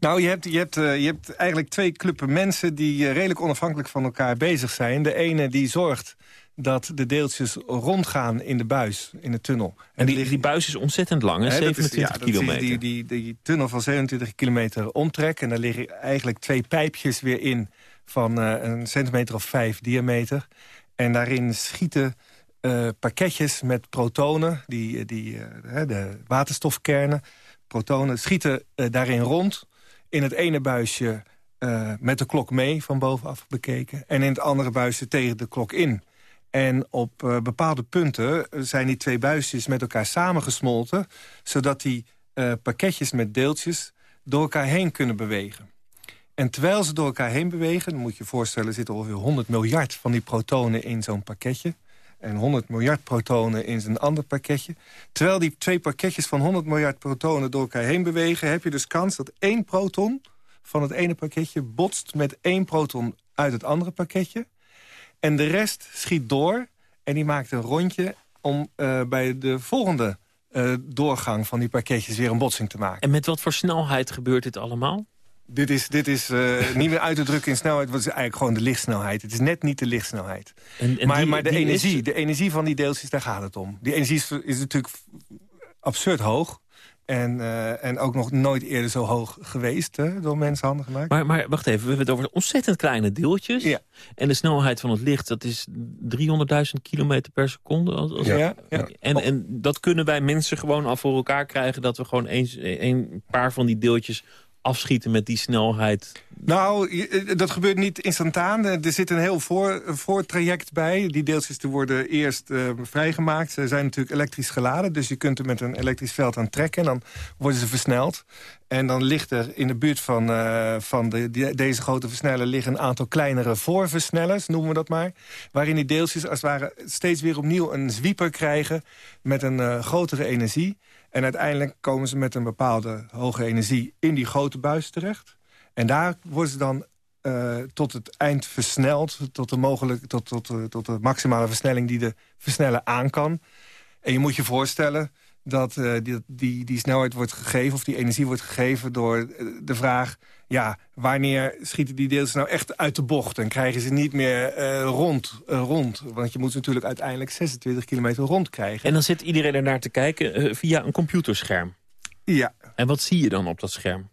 H: Nou, je hebt, je, hebt, eh, je hebt eigenlijk twee cluppen mensen... die eh, redelijk onafhankelijk van elkaar bezig zijn. De ene die zorgt dat de deeltjes rondgaan in de buis, in de tunnel.
G: En die, die buis is ontzettend lang, hè?
H: Is-
G: 27
H: ja,
G: kilometer.
H: Die, die, die tunnel van 27 kilometer omtrek. En daar liggen eigenlijk twee pijpjes weer in van eh, een centimeter of vijf diameter. En daarin schieten eh, pakketjes met protonen, die, die, eh, hè, de waterstofkernen, protonen, schieten daarin rond. In het ene buisje met de klok mee, van bovenaf bekeken. En in het andere buisje tegen de klok in. En op eh, bepaalde punten zijn die twee buisjes met elkaar samengesmolten... zodat die eh, pakketjes met deeltjes door elkaar heen kunnen bewegen. En terwijl ze door elkaar heen bewegen... dan moet je je voorstellen, er zitten ongeveer 100 miljard van die protonen in zo'n pakketje... en 100 miljard protonen in zijn ander pakketje. Terwijl die twee pakketjes van 100 miljard protonen door elkaar heen bewegen... heb je dus kans dat één proton van het ene pakketje botst met één proton uit het andere pakketje... En de rest schiet door en die maakt een rondje... om eh, bij de volgende eh, doorgang van die pakketjes weer een botsing te maken.
G: En met wat voor snelheid gebeurt dit allemaal?
H: Dit is, dit is eh, niet meer uit te drukken in snelheid, want het is eigenlijk gewoon de lichtsnelheid. Het is net niet de lichtsnelheid.
G: En, en
H: maar
G: die-
H: maar de, energie,
G: is-
H: de energie van die deeltjes, daar gaat het om. Die energie is, is natuurlijk absurd hoog. En, eh, en ook nog nooit eerder zo hoog geweest, hè, door mensenhanden gemaakt.
G: Maar, maar wacht even, we hebben het over ontzettend kleine deeltjes.
H: Ja.
G: En de snelheid van het licht, dat is 300.000 kilometer per seconde. Als, als-
H: Ja, ja.
G: En, en dat kunnen wij mensen gewoon al voor elkaar krijgen... dat we gewoon eens, een paar van die deeltjes afschieten met die snelheid.
H: Nou, eh, dat gebeurt niet instantaan. Eh, Er zit een heel voor, voortraject bij. Die deeltjes die worden eerst eh, vrijgemaakt. Ze zijn natuurlijk elektrisch geladen. Dus je kunt er met een elektrisch veld aan trekken. En dan worden ze versneld. En dan ligt er in de buurt van, eh, van de, deze grote versneller... liggen een aantal kleinere voorversnellers, noemen we dat maar. Waarin die deeltjes als het ware steeds weer opnieuw een zwieper krijgen... met een eh, grotere energie. En uiteindelijk komen ze met een bepaalde hoge energie in die grote buis terecht. En daar worden ze dan eh, tot het eind versneld... tot de, mogelijk, tot, tot, tot de maximale versnelling die de versneller aan kan. En je moet je voorstellen dat eh, die, die, die snelheid wordt gegeven... of die energie wordt gegeven door eh, de vraag... ja, wanneer schieten die deeltjes nou echt uit de bocht... en krijgen ze niet meer eh, rond, rond? Want je moet ze natuurlijk uiteindelijk 26 kilometer rond krijgen.
G: En dan zit iedereen ernaar te kijken via een computerscherm.
H: Ja.
G: En wat zie je dan op dat scherm?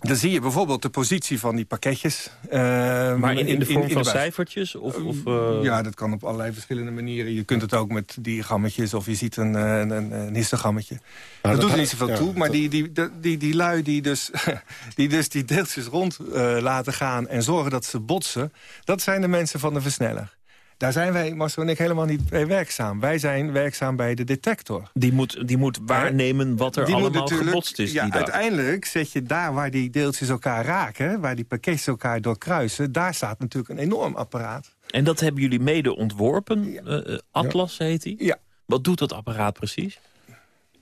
H: Dan zie je bijvoorbeeld de positie van die pakketjes. eh,
G: Maar in, in de vorm van cijfertjes? Of, of, eh,
H: Ja, dat kan op allerlei verschillende manieren. Je kunt het ook met diagrammetjes of je ziet een, eh, een, een, een histogrammetje.
I: Nou,
H: dat,
I: dat
H: doet er niet zoveel
I: ja,
H: toe. Maar
I: dat-
H: die, die, die, die, die lui die dus, die dus die deeltjes rond eh, laten gaan... en zorgen dat ze botsen, dat zijn de mensen van de versneller. Daar zijn wij, Marcel en ik, helemaal niet bij werkzaam. Wij zijn werkzaam bij de detector.
G: Die moet, die moet waarnemen wat er
H: Die
G: allemaal gebotst is
H: Ja,
G: die dag.
H: uiteindelijk zet je daar waar die deeltjes elkaar raken... waar die pakketjes elkaar doorkruisen... daar staat natuurlijk een enorm apparaat.
G: En dat hebben jullie mede ontworpen. Eh, eh, Atlas heet die.
H: Ja.
G: Wat doet dat apparaat precies?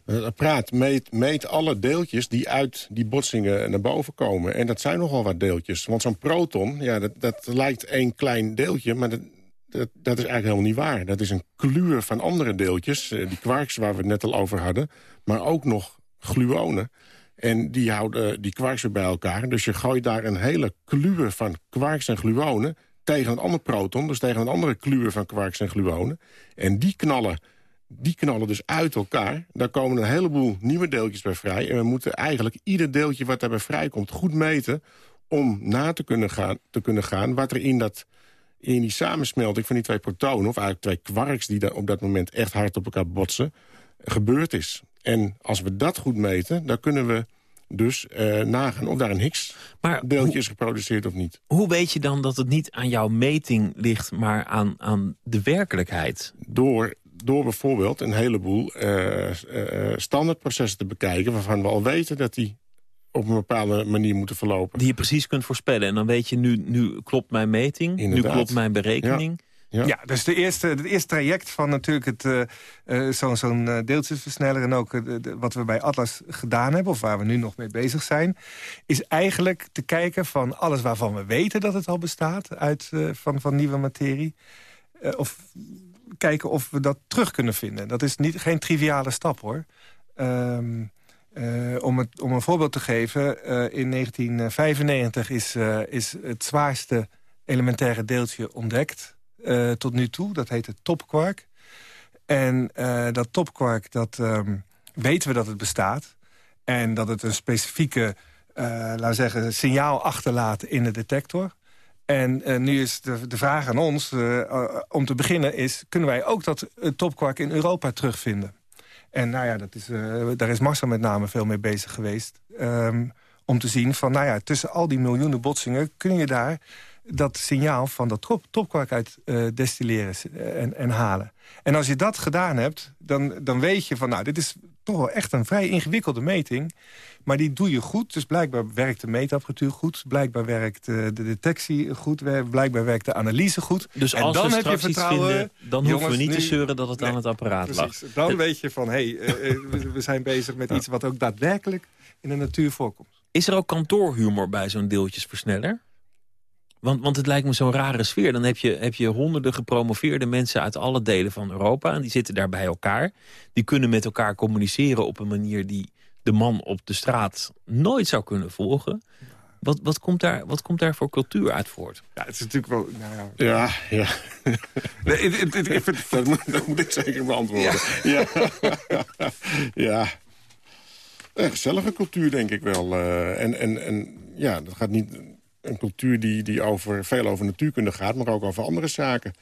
I: Het apparaat meet, meet alle deeltjes die uit die botsingen naar boven komen. En dat zijn nogal wat deeltjes. Want zo'n proton, ja, dat, dat lijkt één klein deeltje... maar dat, dat, dat is eigenlijk helemaal niet waar. Dat is een kluur van andere deeltjes. eh, Die quarks waar we het net al over hadden. Maar ook nog gluonen. En die houden die quarks weer bij elkaar. Dus je gooit daar een hele kluur van quarks en gluonen... tegen een ander proton, dus tegen een andere kluur van quarks en gluonen. En die knallen die knallen dus uit elkaar. Daar komen een heleboel nieuwe deeltjes bij vrij. En we moeten eigenlijk ieder deeltje wat daarbij vrijkomt goed meten... om na te kunnen gaan, te kunnen gaan wat er in, dat, in die samensmelting van die twee protonen... of eigenlijk twee quarks die daar op dat moment echt hard op elkaar botsen... gebeurd is. En als we dat goed meten, dan kunnen we dus eh, nagaan of daar een Higgs-deeltje is geproduceerd of niet.
G: Hoe weet je dan dat het niet aan jouw meting ligt, maar aan, aan de werkelijkheid?
I: Door, door bijvoorbeeld een heleboel eh, standaardprocessen te bekijken... waarvan we al weten dat die op een bepaalde manier moeten verlopen.
G: Die je precies kunt voorspellen. En dan weet je, nu, nu klopt mijn meting,
I: Inderdaad.
G: nu klopt mijn berekening.
H: Ja, dus de eerste, het eerste traject van natuurlijk het, uh, uh, zo'n zo deeltjesversneller... en ook wat we bij Atlas gedaan hebben, of waar we nu nog mee bezig zijn... is eigenlijk te kijken van alles waarvan we weten dat het al bestaat... Uit, van, van nieuwe materie. of kijken of we dat terug kunnen vinden. Dat is niet, geen triviale stap, hoor. Ehm, om, om een voorbeeld te geven, in 1995 is, is het zwaarste elementaire deeltje ontdekt tot nu toe. Dat heet het topquark. En dat topquark, dat um, weten we dat het bestaat. En dat het een specifieke, laten zeggen, signaal achterlaat in de detector. En nu is de, de vraag aan ons, om te beginnen, is... kunnen wij ook dat topquark in Europa terugvinden? En nou ja, dat is, daar is Marcel met name veel mee bezig geweest. Um, om te zien van, nou ja, tussen al die miljoenen botsingen... kun je daar dat signaal van dat top, topkwark uit uh, destilleren eh, en, en, halen. En als je dat gedaan hebt, dan, dan weet je van... nou, dit is toch wel echt een vrij ingewikkelde meting. Maar die doe je goed, dus blijkbaar werkt de meetapparatuur goed. Blijkbaar werkt uh, de detectie goed. Blijkbaar werkt de analyse goed.
G: Dus en als dan we heb je vertrouwen, vinden, dan hoeven we niet te zeuren dat het aan het apparaat precies, lag.
H: Dan weet je van, hé, hey, we, we, zijn bezig met iets wat ook daadwerkelijk in de natuur voorkomt.
G: Is er ook kantoorhumor bij zo'n deeltjesversneller? Want, want het lijkt me zo'n rare sfeer. Dan heb je, heb je honderden gepromoveerde mensen uit alle delen van Europa. En die zitten daar bij elkaar. Die kunnen met elkaar communiceren op een manier die de man op de straat nooit zou kunnen volgen. Wat, wat, komt, daar, wat komt daar voor cultuur uit voort?
H: Ja, het is natuurlijk wel... Nou
I: ja, ja. ja. nee, het, het, het, dat, moet, dat, moet, ik zeker beantwoorden. Ja. ja. ja. Een gezellige cultuur, denk ik wel. Uh, en, en, en ja, dat gaat niet een cultuur die, die over, veel over natuurkunde gaat... maar ook over andere zaken.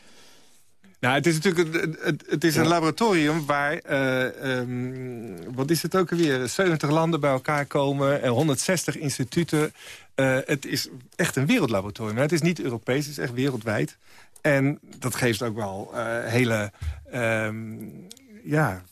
H: Nou, het is natuurlijk het, het is een laboratorium waar, uh, um, wat is het ook alweer, 70 landen bij elkaar komen en 160 instituten. Uh, het is echt een wereldlaboratorium. Het is niet Europees, het is echt wereldwijd. En dat geeft ook wel uh, hele, um, ja,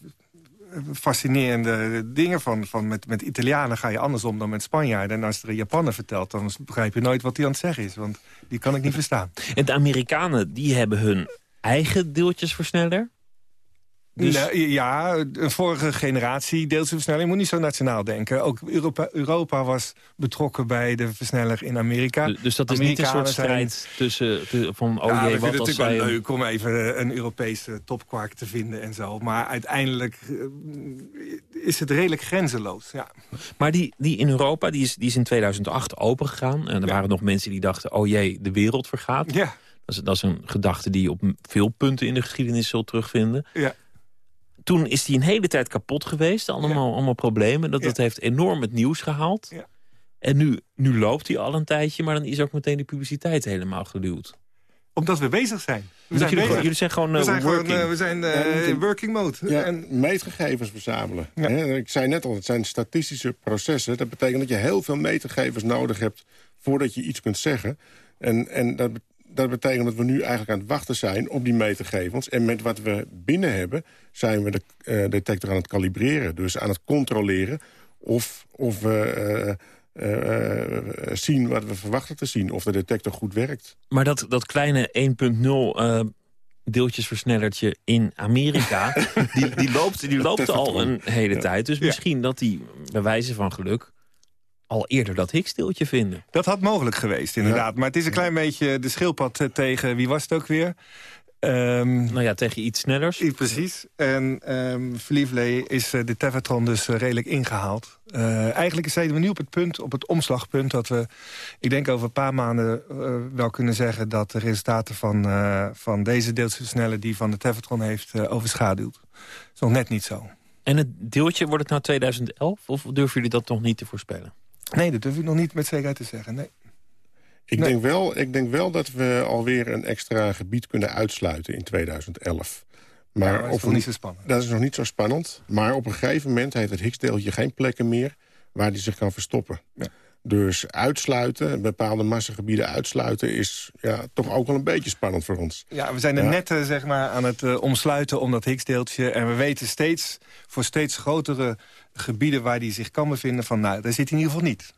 H: fascinerende dingen van. van met, met Italianen ga je anders om dan met Spanjaarden. En als er een Japaner vertelt, dan begrijp je nooit wat hij aan het zeggen is. Want die kan ik niet verstaan.
G: En de Amerikanen, die hebben hun eigen deeltjesversneller.
H: Dus... ja, een vorige generatie deeltjesversnelling moet niet zo nationaal denken. Ook Europa, Europa was betrokken bij de versneller in Amerika.
G: Dus, dat is niet een soort strijd tussen, van oh ja, jee, wat
H: als zij... Het wel leuk om even een Europese topkwark te vinden en zo. Maar uiteindelijk eh, is het redelijk grenzeloos, ja.
G: Maar die, die in Europa, die is, die is in 2008 opengegaan. En er waren nog mensen die dachten, oh jee, de wereld vergaat.
H: Ja.
G: Dat is, dat is een gedachte die je op veel punten in de geschiedenis zult terugvinden.
H: Ja
G: toen is hij een hele tijd kapot geweest. Allemaal, allemaal problemen. Dat, dat heeft enorm het nieuws gehaald.
H: Ja.
G: En nu, nu loopt hij al een tijdje, maar dan is ook meteen de publiciteit helemaal geduwd.
H: Omdat we bezig zijn.
G: We zijn
H: jullie,
G: bezig. jullie zijn gewoon, uh, we
H: zijn
G: working.
H: Gewoon, uh, we zijn uh, in working mode.
I: Ja, en meetgegevens verzamelen. Ik zei net al, het zijn statistische processen. Dat betekent dat je heel veel meetgegevens nodig hebt... voordat je iets kunt zeggen. En, en dat, dat betekent dat we nu eigenlijk aan het wachten zijn op die metergevens. En met wat we binnen hebben, zijn we de uh, detector aan het kalibreren. Dus aan het controleren of, of we uh, uh, zien wat we verwachten te zien. Of de detector goed werkt.
G: Maar dat, dat kleine 1.0 deeltjesversnellertje in Amerika... die, die loopt, die loopt al een hele tijd. Dus misschien dat die, bij wijze van geluk al eerder dat Higgs-deeltje vinden.
H: Dat had mogelijk geweest, inderdaad. Maar het is een klein beetje de schildpad eh, tegen... wie was het ook weer?
G: Um, nou ja, tegen iets snellers.
H: Precies. En um, is uh, de Tevatron dus uh, redelijk ingehaald. Uh, eigenlijk zijn we nu op het punt, op het omslagpunt... dat we, ik denk over een paar maanden wel kunnen zeggen... dat de resultaten van, van deze deeltjesversneller... die van de Tevatron heeft overschaduwd. Dat is nog net niet zo.
G: En het deeltje, wordt het nou 2011? Of durven jullie dat nog niet te voorspellen?
H: Nee, dat durf ik nog niet met zekerheid te zeggen, nee.
I: Ik, denk wel, ik denk wel dat we alweer een extra gebied kunnen uitsluiten in 2011.
H: Maar dat is nog niet zo spannend.
I: Dat is nog niet zo spannend. Maar op een gegeven moment heeft het Higgsdeeltje geen plekken meer... waar die zich kan verstoppen. Ja. Dus uitsluiten, bepaalde massagebieden uitsluiten... is ja, toch ook wel een beetje spannend voor ons.
H: Ja, we zijn er net uh, zeg maar, aan het uh, omsluiten om dat Higgsdeeltje. En we weten steeds voor steeds grotere gebieden waar die zich kan bevinden... van nou, daar zit hij in ieder geval niet.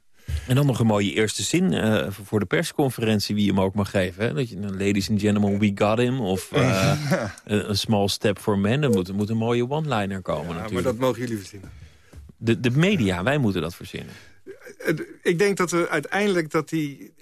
G: En dan nog een mooie eerste zin uh, voor de persconferentie... wie hem ook mag geven. Hè? Dat je, ladies and gentlemen, we got him. Of uh, een small step for men. Er moet, moet een mooie one-liner komen ja, natuurlijk.
H: Maar dat mogen jullie verzinnen.
G: De, de media, wij moeten dat verzinnen.
H: Ik denk dat we uiteindelijk dat die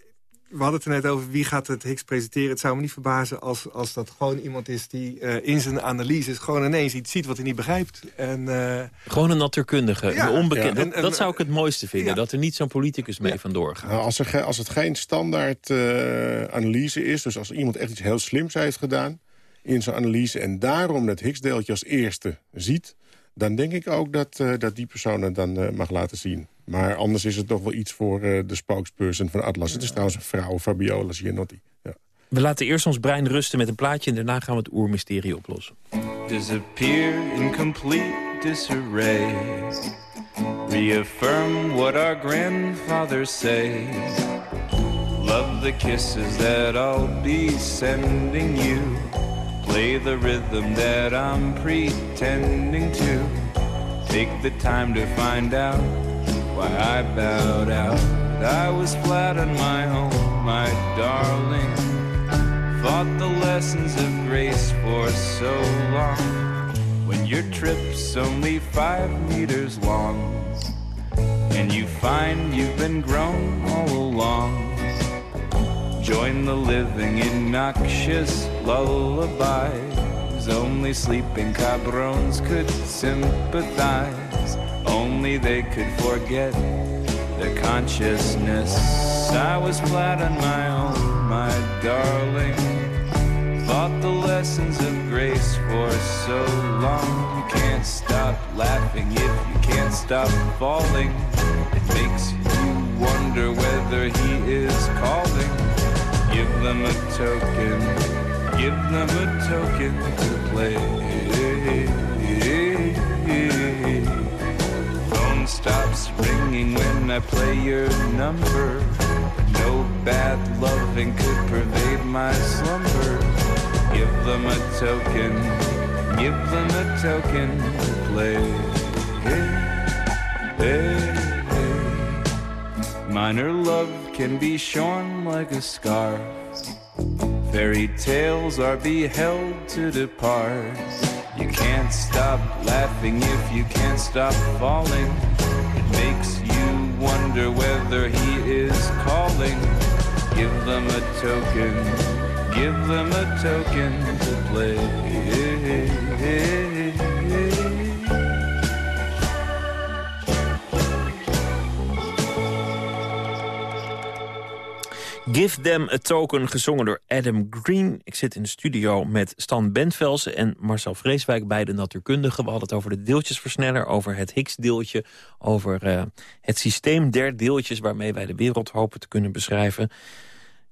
H: we hadden het er net over wie gaat het Higgs presenteren. Het zou me niet verbazen als, als dat gewoon iemand is... die uh, in zijn analyses gewoon ineens iets ziet wat hij niet begrijpt. En, uh,
G: gewoon een natuurkundige, ja, een onbekende. Ja, dat, zou ik het mooiste vinden, ja. dat er niet zo'n politicus mee vandoor gaat.
I: Nou, als, er, als het geen standaard uh, analyse is... dus als iemand echt iets heel slims heeft gedaan in zijn analyse... en daarom het Higgs-deeltje als eerste ziet... dan denk ik ook dat, dat die persoon het dan mag laten zien. Maar anders is het toch wel iets voor uh, de spokesperson van Atlas. Het is trouwens een vrouw, Fabiola Gianotti. Ja.
G: We laten eerst ons brein rusten met een plaatje... en daarna gaan we het oermysterie oplossen.
M: Disappear in complete disarray Reaffirm what our grandfather says Love the kisses that I'll be sending you Play the rhythm that I'm pretending to Take the time to find out why I bowed out. I was flat on my own, my darling. Fought the lessons of grace for so long. When your trip's only five meters long, and you find you've been grown all along. Join the living in noxious Only sleeping cabrones could sympathize only they could forget their consciousness. I was flat on my own, my darling. Fought the lessons of grace for so long. You can't stop laughing if you can't stop falling. It makes you wonder whether he is calling. Give them a token, give them a token to play. Phone stops ringing when I play your number. No bad loving could pervade my slumber. Give them a token, give them a token to play. Hey, hey. Minor love can be shorn like a scarf. Fairy tales are beheld to depart. You can't stop laughing if you can't stop falling It makes you wonder whether he is calling. Give them a token, give them a token to play.
G: Give Them a Token, gezongen door Adam Green. Ik zit in de studio met Stan Bentvelsen en Marcel Vreeswijk, beide natuurkundigen. We hadden het over de deeltjesversneller, over het Higgs-deeltje... over uh, het systeem der deeltjes waarmee wij de wereld hopen te kunnen beschrijven.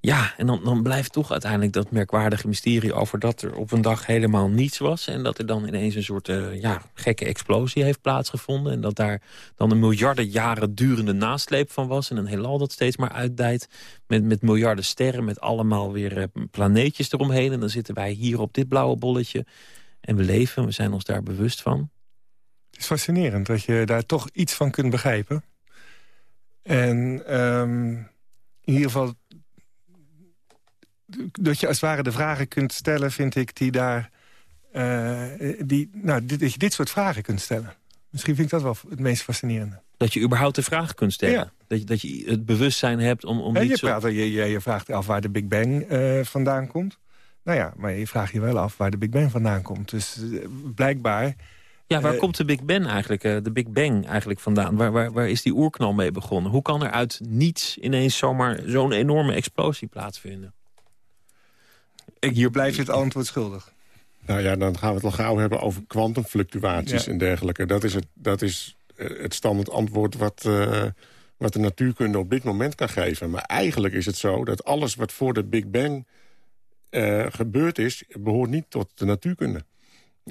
G: Ja, en dan, dan blijft toch uiteindelijk dat merkwaardige mysterie over dat er op een dag helemaal niets was. En dat er dan ineens een soort uh, ja, gekke explosie heeft plaatsgevonden. En dat daar dan een miljarden jaren durende nasleep van was. En een heelal dat steeds maar uitdijt met, met miljarden sterren. Met allemaal weer uh, planeetjes eromheen. En dan zitten wij hier op dit blauwe bolletje. En we leven, we zijn ons daar bewust van.
H: Het is fascinerend dat je daar toch iets van kunt begrijpen. En um, in ieder geval dat je als het ware de vragen kunt stellen, vind ik, die daar... Uh, die, nou, dit, dat je dit soort vragen kunt stellen. Misschien vind ik dat wel het meest fascinerende.
G: Dat je überhaupt de vraag kunt stellen. Ja. Dat, je, dat je het bewustzijn hebt om, om je,
H: praat, je, je, je, vraagt af waar de Big Bang uh, vandaan komt. Nou ja, maar je vraagt je wel af waar de Big Bang vandaan komt. Dus uh, blijkbaar...
G: Ja, waar komt de Big Bang eigenlijk, de Big Bang eigenlijk vandaan? Waar, waar, waar is die oerknal mee begonnen? Hoe kan er uit niets ineens zomaar zo'n enorme explosie plaatsvinden?
H: Ik, hier blijf je het antwoord schuldig.
I: Nou ja, dan gaan we het al gauw hebben over kwantumfluctuaties en dergelijke. Dat is het, dat is eh, het standaard antwoord wat, uh, wat de natuurkunde op dit moment kan geven. Maar eigenlijk is het zo dat alles wat voor de Big Bang uh, gebeurd is... behoort niet tot de natuurkunde.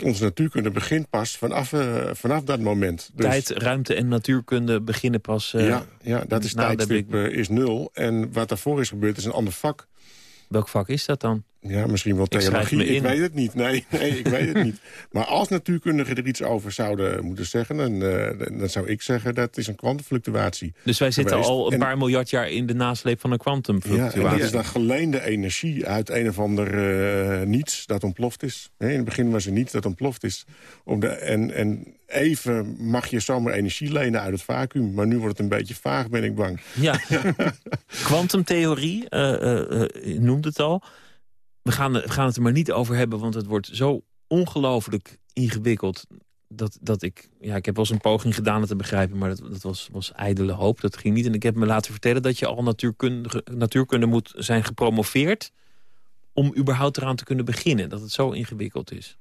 I: Onze natuurkunde begint pas vanaf, uh, vanaf dat moment.
G: Dus... Tijd, ruimte en natuurkunde beginnen pas uh,
I: Ja, ja dat is tijdstip is nul. En wat daarvoor is gebeurd is een ander vak.
G: Welk vak is dat dan?
I: Ja, misschien wel theologie. Ik, weet het niet. Nee, nee, ik weet het niet. Maar als natuurkundigen er iets over zouden moeten zeggen... dan, eh, dan zou ik zeggen dat is een kwantumfluctuatie.
G: Dus wij zitten
I: geweest.
G: al een
I: En-
G: paar miljard jaar in de nasleep van een
I: Ja,
G: kwantumfluctuatie.
I: en dat is dan geleende energie uit een of ander eh, niets dat ontploft is. In het begin was er niets dat ontploft is. Om de, en, en even mag je zomaar energie lenen uit het vacuüm. Maar nu wordt het een beetje vaag, ben ik bang.
G: Ja, kwantumtheorie, je noemde het al. We gaan, gaan het er maar niet over hebben, want het wordt zo ongelooflijk ingewikkeld. Dat, dat ik, ja, ik heb wel eens een poging gedaan het te begrijpen, maar dat, dat was, was ijdele hoop. Dat ging niet. En ik heb me laten vertellen dat je al natuurkunde, natuurkunde moet zijn gepromoveerd... om überhaupt eraan te kunnen beginnen. Dat het zo ingewikkeld is.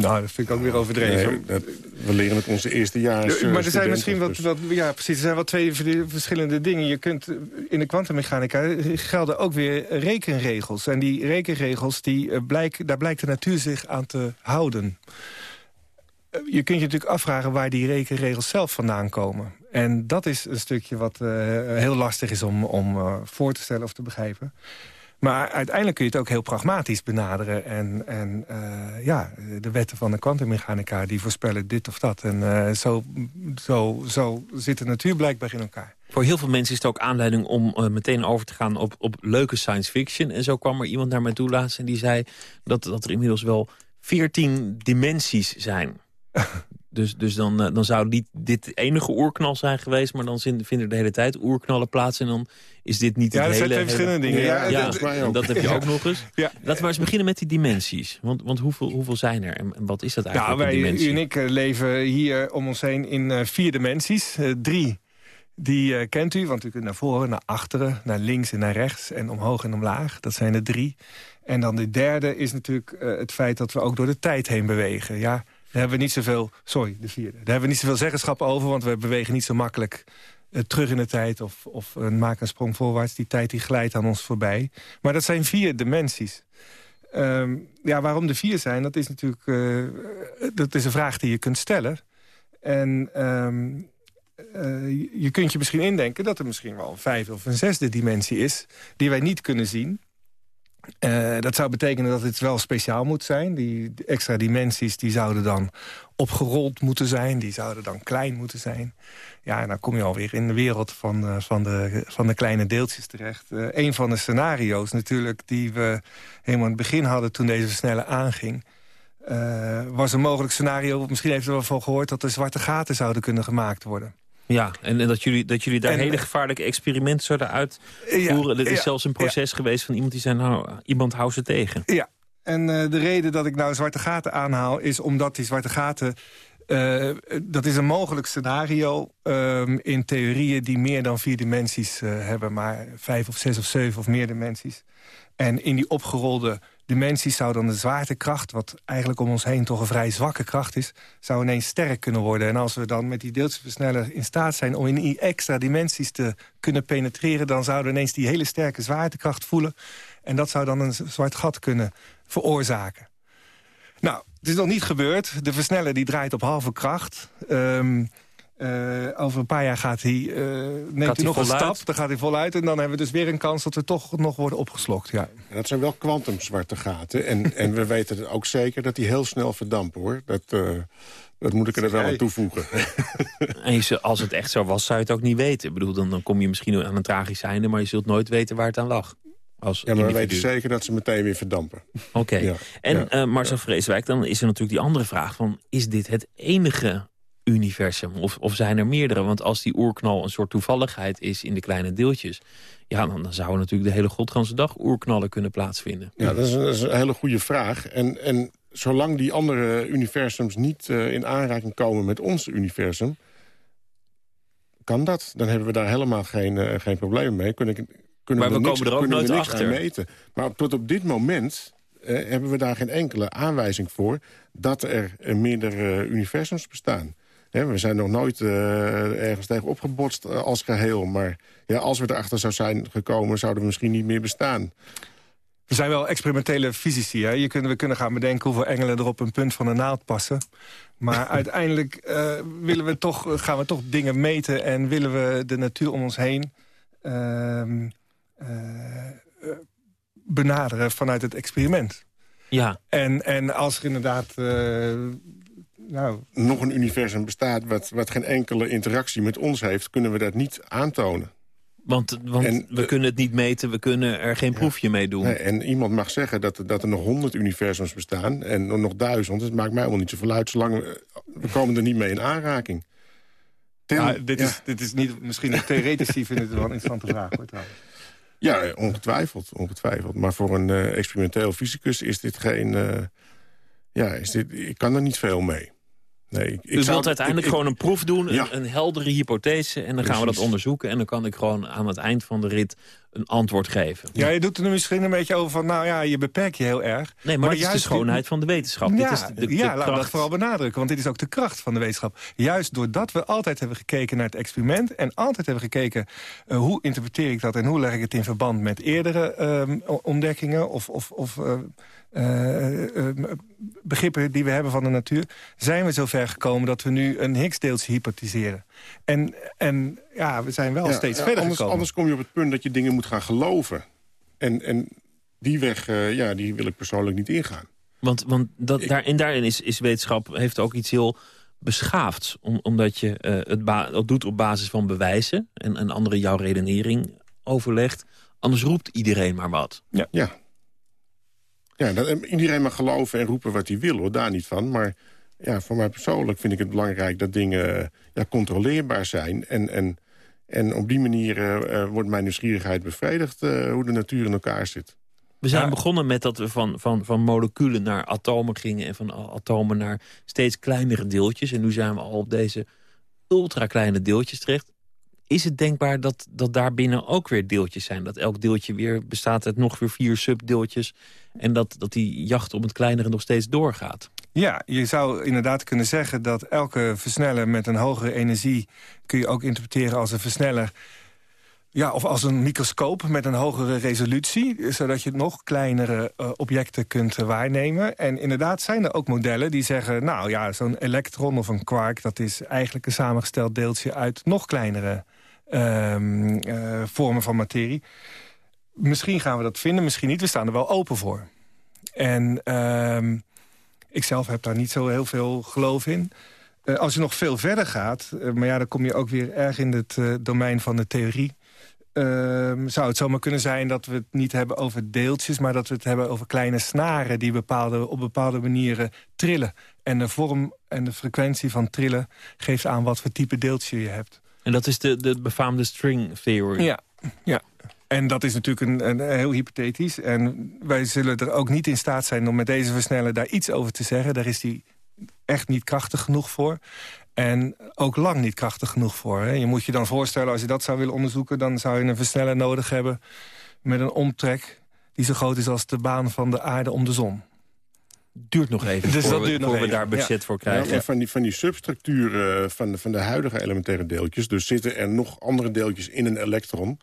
H: Nou, dat vind ik ook weer overdreven.
I: Nee, dat- we leren het onze eerste jaar.
H: Ja, maar er zijn misschien wat, wat... Ja, precies. Er zijn wel twee ver- verschillende dingen. Je kunt, eh, in de kwantummechanica gelden ook weer rekenregels. En die rekenregels, die, eh, blijk, daar blijkt de natuur zich aan te houden. Eh, Je kunt je natuurlijk afvragen waar die rekenregels zelf vandaan komen. En dat is een stukje wat eh, heel lastig is om, om eh, voor te stellen of te begrijpen. Maar uiteindelijk kun je het ook heel pragmatisch benaderen. En, en eh, ja, de wetten van de kwantummechanica die voorspellen dit of dat. En eh, zo, zo, zo zit de natuur blijkbaar in elkaar.
G: Voor heel veel mensen is het ook aanleiding om eh, meteen over te gaan op, op leuke science fiction. En zo kwam er iemand naar mij toe laatst en die zei dat, dat er inmiddels wel 14 dimensies zijn. dus dus dan, eh, dan zou niet dit enige oerknal zijn geweest... maar dan vinden er de hele tijd oerknallen plaats... en dan is dit niet
H: Ja,
G: het
H: dat zijn
G: hele...
H: twee verschillende
G: hele-
H: dingen.
G: Ja,
H: Ja,
G: ja,
H: dat- dat-
G: en dat heb je
H: Ja.
G: ook nog eens.
H: Ja.
G: Laten we maar eens beginnen met die dimensies. Want, want hoeveel, hoeveel zijn er en, en wat is dat
H: Nou,
G: eigenlijk,
H: wij,
G: een dimensie?
H: u en ik eh, leven hier om ons heen in eh, vier dimensies. Eh, drie, die eh, kent u, want u kunt naar voren, naar achteren... naar links en naar rechts en omhoog en omlaag. Dat zijn er drie. En dan de derde is natuurlijk eh, het feit dat we ook door de tijd heen bewegen. Ja, daar hebben we niet zoveel... Sorry, de vierde. Daar hebben we niet zoveel zeggenschap over... want we bewegen niet zo makkelijk eh, terug in de tijd... of, of eh, maken een sprong voorwaarts. Die tijd die glijdt aan ons voorbij. Maar dat zijn vier dimensies. Ehm, ja, waarom de vier zijn, dat is natuurlijk eh, dat is een vraag die je kunt stellen. En ehm, eh, je kunt je misschien indenken dat er misschien wel een vijfde of een zesde dimensie is... die wij niet kunnen zien. Eh, dat zou betekenen dat het wel speciaal moet zijn. Die extra dimensies die zouden dan opgerold moeten zijn. Die zouden dan klein moeten zijn. Ja, en dan kom je alweer in de wereld van, eh, van, de, van de kleine deeltjes terecht. Eh, een van de scenario's natuurlijk die we helemaal aan het begin hadden... toen deze versneller aanging... was een mogelijk scenario, misschien heeft u er wel van gehoord... dat er zwarte gaten zouden kunnen gemaakt worden.
G: Ja, en, en dat, jullie, dat jullie daar
H: En-
G: hele gevaarlijke experimenten zouden uitvoeren.
H: Ja,
G: Er is
H: ja,
G: zelfs een proces geweest van iemand die zei... nou, iemand houdt ze tegen.
H: Ja, en eh, de reden dat ik nou zwarte gaten aanhaal... is omdat die zwarte gaten... eh, dat is een mogelijk scenario ehm, in theorieën die meer dan vier dimensies eh, hebben. Maar vijf of zes of zeven of meer dimensies. En in die opgerolde dimensies zou dan de zwaartekracht... wat eigenlijk om ons heen toch een vrij zwakke kracht is... zou ineens sterk kunnen worden. En als we dan met die deeltjesversneller in staat zijn... om in die extra dimensies te kunnen penetreren... dan zouden we ineens die hele sterke zwaartekracht voelen. En dat zou dan een zwart gat kunnen veroorzaken. Nou, het is nog niet gebeurd. De versneller die draait op halve kracht. Ehm, eh, over een paar jaar gaat hij, eh, neemt
G: hij
H: hij nog een stap. Dan gaat hij voluit en dan hebben we dus weer een kans... dat we toch nog worden opgeslokt. Ja.
I: En dat zijn wel kwantumzwarte gaten. En, en we weten het ook zeker dat die heel snel verdampen, hoor. Dat, eh, dat moet ik er wel aan toevoegen.
G: En zult- als het echt zo was, zou je het ook niet weten. Ik bedoel, dan, dan kom je misschien aan een tragisch einde... maar je zult nooit weten waar het aan lag. Als
I: Ja, maar we weten zeker dat ze meteen weer verdampen.
G: Oké.
I: Ja,
G: En
I: ja,
G: eh, Marcel Vreeswijk, dan is er natuurlijk die andere vraag van... is dit het enige universum? Of, of zijn er meerdere? Want als die oerknal een soort toevalligheid is in de kleine deeltjes... ja, dan, dan zouden natuurlijk de hele godganse dag oerknallen kunnen plaatsvinden.
I: Ja, dat is, een, dat is een hele goede vraag. En, en zolang die andere universums niet eh, in aanraking komen met ons universum... kan dat. Dan hebben we daar helemaal geen, eh, geen probleem mee. Kunnen, kunnen
G: Maar we
I: niks-
G: komen er ook nooit achter.
I: meten. Maar tot op dit moment eh, hebben we daar geen enkele aanwijzing voor... dat er meerdere universums bestaan. We zijn nog nooit eh, ergens tegen opgebotst eh, als geheel. Maar ja, als we erachter zou zijn gekomen, zouden we misschien niet meer bestaan.
H: We zijn wel experimentele fysici. Hè? Je kunt, we kunnen gaan bedenken hoeveel engelen er op een punt van een naald passen. Maar uiteindelijk eh, willen we toch, gaan we toch dingen meten... en willen we de natuur om ons heen... ehm, eh, eh, benaderen vanuit het experiment.
G: Ja.
H: En, en als er inderdaad... eh, nou,
I: Nog een universum bestaat wat, wat geen enkele interactie met ons heeft... kunnen we dat niet aantonen.
G: Want, want
I: En,
G: we
I: eh,
G: kunnen het niet meten, we kunnen er geen proefje mee doen.
I: Nee, en iemand mag zeggen dat, er- dat er nog honderd universums bestaan... en nog duizend, het maakt mij helemaal niet zoveel uit... zolang we, we komen er niet mee in aanraking. Ten-
H: ja, dit,
I: ja.
H: Is, dit is niet... Misschien een theoretici vinden het wel een interessante vraag, hoor, trouwens.
I: Ja, ongetwijfeld, ongetwijfeld. Maar voor een eh, experimenteel fysicus is dit geen... eh, ja, is dit, ik kan er niet veel mee. Nee, ik, ik
G: U
I: zou-
G: wilt uiteindelijk
I: ik- ik-
G: gewoon een proef doen,
I: Ja.
G: een, een heldere hypothese... en dan gaan we dat onderzoeken... en dan kan ik gewoon aan het eind van de rit een antwoord geven.
H: Ja, je doet er misschien een beetje over van... nou ja, je beperkt je heel erg.
G: Nee, maar, dit is de
H: juist
G: schoonheid van de wetenschap.
H: Ja,
G: dit is de, de, de
H: ja laten we dat
G: kracht.
H: vooral benadrukken. Want dit is ook de kracht van de wetenschap. Juist doordat we altijd hebben gekeken naar het experiment... en altijd hebben gekeken eh, hoe interpreteer ik dat... en hoe leg ik het in verband met eerdere ehm, ontdekkingen... of, of, of eh, begrippen die we hebben van de natuur... zijn we zover gekomen dat we nu een Higgs-deeltje hypotheseren. En, en ja, we zijn wel
I: Ja,
H: steeds
I: ja,
H: verder
I: anders,
H: gekomen.
I: Anders kom je op het punt dat je dingen moet gaan geloven. En, en die weg, eh, ja, die wil ik persoonlijk niet ingaan.
G: Want, want dat, daarin, daarin is, is wetenschap heeft ook iets heel beschaafds. Om, omdat je eh, het ba- dat doet op basis van bewijzen... en, en anderen jouw redenering overlegt. Anders roept iedereen maar wat.
H: Ja.
I: Ja, ja dat, en iedereen mag geloven en roepen wat hij wil, hoor, daar niet van. Maar ja, voor mij persoonlijk vind ik het belangrijk dat dingen eh, ja, controleerbaar zijn. En, en, en op die manier eh, eh, wordt mijn nieuwsgierigheid bevredigd eh, hoe de natuur in elkaar zit.
G: We zijn begonnen met dat we van, van, van moleculen naar atomen gingen... en van atomen naar steeds kleinere deeltjes. En nu zijn we al op deze ultrakleine deeltjes terecht. Is het denkbaar dat, dat daarbinnen ook weer deeltjes zijn? Dat elk deeltje weer bestaat uit nog weer vier subdeeltjes... en dat, dat die jacht op het kleinere nog steeds doorgaat?
H: Ja, je zou inderdaad kunnen zeggen dat elke versneller met een hogere energie... kun je ook interpreteren als een versneller... Ja, of als een microscoop met een hogere resolutie... zodat je nog kleinere eh, objecten kunt eh, waarnemen. En inderdaad zijn er ook modellen die zeggen... nou ja, zo'n elektron of een quark... dat is eigenlijk een samengesteld deeltje uit nog kleinere ehm, eh, vormen van materie. Misschien gaan we dat vinden, misschien niet. We staan er wel open voor. En... ehm ik zelf heb daar niet zo heel veel geloof in. Eh, als je nog veel verder gaat, eh, maar ja, dan kom je ook weer erg in het domein van de theorie. Ehm, zou het zomaar kunnen zijn dat we het niet hebben over deeltjes... maar dat we het hebben over kleine snaren die bepaalde, op bepaalde manieren trillen. En de vorm en de frequentie van trillen geeft aan wat voor type deeltje je hebt.
G: En dat is de, de befaamde string theory.
H: Ja, ja. En dat is natuurlijk een, een, heel hypothetisch. En wij zullen er ook niet in staat zijn om met deze versneller daar iets over te zeggen. Daar is die echt niet krachtig genoeg voor. En ook lang niet krachtig genoeg voor. Hè. Je moet je dan voorstellen, als je dat zou willen onderzoeken... dan zou je een versneller nodig hebben met een omtrek... die zo groot is als de baan van de aarde om de zon.
G: Duurt nog even
H: Dus
G: voor,
H: dat
G: we,
H: duurt nog
G: voor we
H: even,
G: daar budget
H: ja.
G: voor
I: Ja,
G: krijgen.
I: maar van, die, van die substructuur eh, van, de, van de huidige elementaire deeltjes... dus zitten er nog andere deeltjes in een elektron...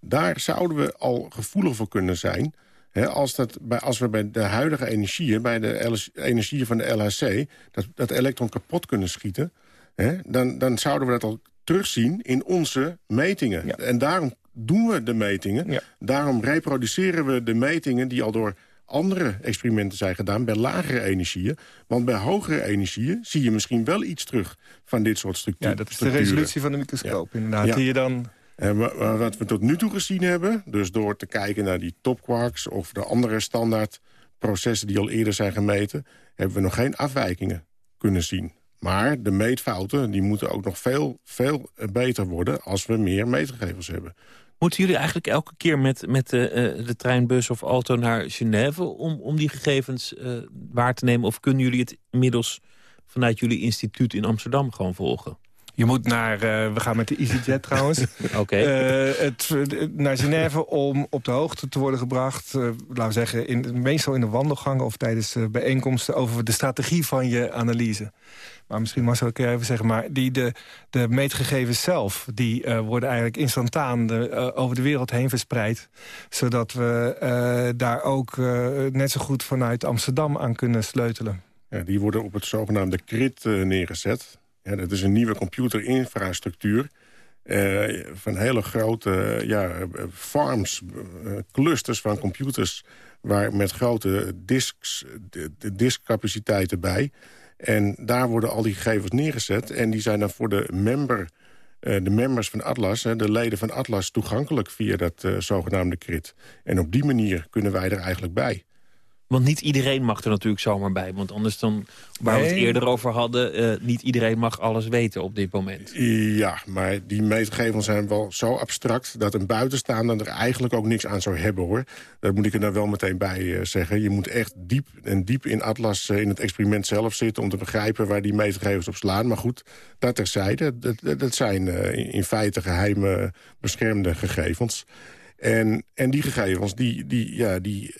I: daar zouden we al gevoelig voor kunnen zijn... Hè, als, dat bij, als we bij de huidige energieën, bij de LS energieën van de LHC... dat, dat elektron kapot kunnen schieten... Hè, dan, dan zouden we dat al terugzien in onze metingen. En daarom doen we de metingen. Daarom reproduceren we de metingen die al door andere experimenten zijn gedaan... bij lagere energieën. Want bij hogere energieën zie je misschien wel iets terug van dit soort structuren.
H: Ja, dat is de resolutie van de microscoop, inderdaad.
I: Ja.
H: Die je dan...
I: En wa- wat we tot nu toe gezien hebben... dus door te kijken naar die topquarks... of de andere standaard processen die al eerder zijn gemeten... hebben we nog geen afwijkingen kunnen zien. Maar de meetfouten die moeten ook nog veel, veel eh, beter worden... als we meer meetgegevens hebben.
G: Moeten jullie eigenlijk elke keer met, met de, eh, de treinbus of auto naar Genève... om, om die gegevens eh, waar te nemen? Of kunnen jullie het inmiddels vanuit jullie instituut in Amsterdam gewoon volgen?
H: Je moet naar, eh, we gaan met de EasyJet trouwens,
G: Oké.
H: Eh, het, naar Genève om op de hoogte te worden gebracht. eh, laten we zeggen, in, meestal in de wandelgangen of tijdens eh, bijeenkomsten... over de strategie van je analyse. Maar misschien Marcel, ik even zeggen, maar die, de, de meetgegevens zelf... die eh, worden eigenlijk instantaan de, eh, over de wereld heen verspreid. Zodat we eh, daar ook eh, net zo goed vanuit Amsterdam aan kunnen sleutelen.
I: Ja, die worden op het zogenaamde CRIT neergezet. Ja, dat is een nieuwe computerinfrastructuur. eh, van hele grote ja, farms, eh, clusters van computers... waar met grote disks, de, diskcapaciteiten bij. En daar worden al die gegevens neergezet. En die zijn dan voor de member... de members van Atlas, de leden van Atlas... toegankelijk via dat zogenaamde CRIT. En op die manier kunnen wij er eigenlijk bij.
G: Want niet iedereen mag er natuurlijk zomaar bij. Want anders dan, waar we het eerder over hadden... Uh, niet iedereen mag alles weten op dit moment.
I: Ja, maar die meetgevels zijn wel zo abstract... dat een buitenstaander er eigenlijk ook niks aan zou hebben, hoor. Daar moet ik er dan wel meteen bij uh, zeggen. Je moet echt diep en diep in Atlas, uh, in het experiment zelf zitten... om te begrijpen waar die meetgevels op slaan. Maar goed, dat terzijde. Dat, dat, dat zijn in feite geheime beschermde gegevens. En, en die gegevens, die... die, ja, die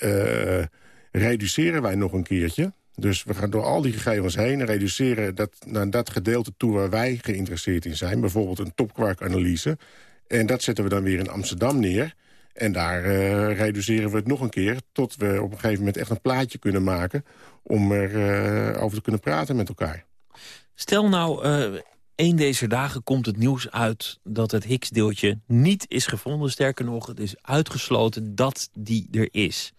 I: reduceren wij nog een keertje. Dus we gaan door al die gegevens heen en reduceren dat naar dat gedeelte toe waar wij geïnteresseerd in zijn. Bijvoorbeeld een topkwarkanalyse. En dat zetten we dan weer in Amsterdam neer. En daar uh, reduceren we het nog een keer... tot we op een gegeven moment echt een plaatje kunnen maken... om erover uh, over te kunnen praten met elkaar.
G: Stel nou, uh, een deze dagen komt het nieuws uit... dat het Higgs-deeltje niet is gevonden. Sterker nog, het is uitgesloten dat die er is.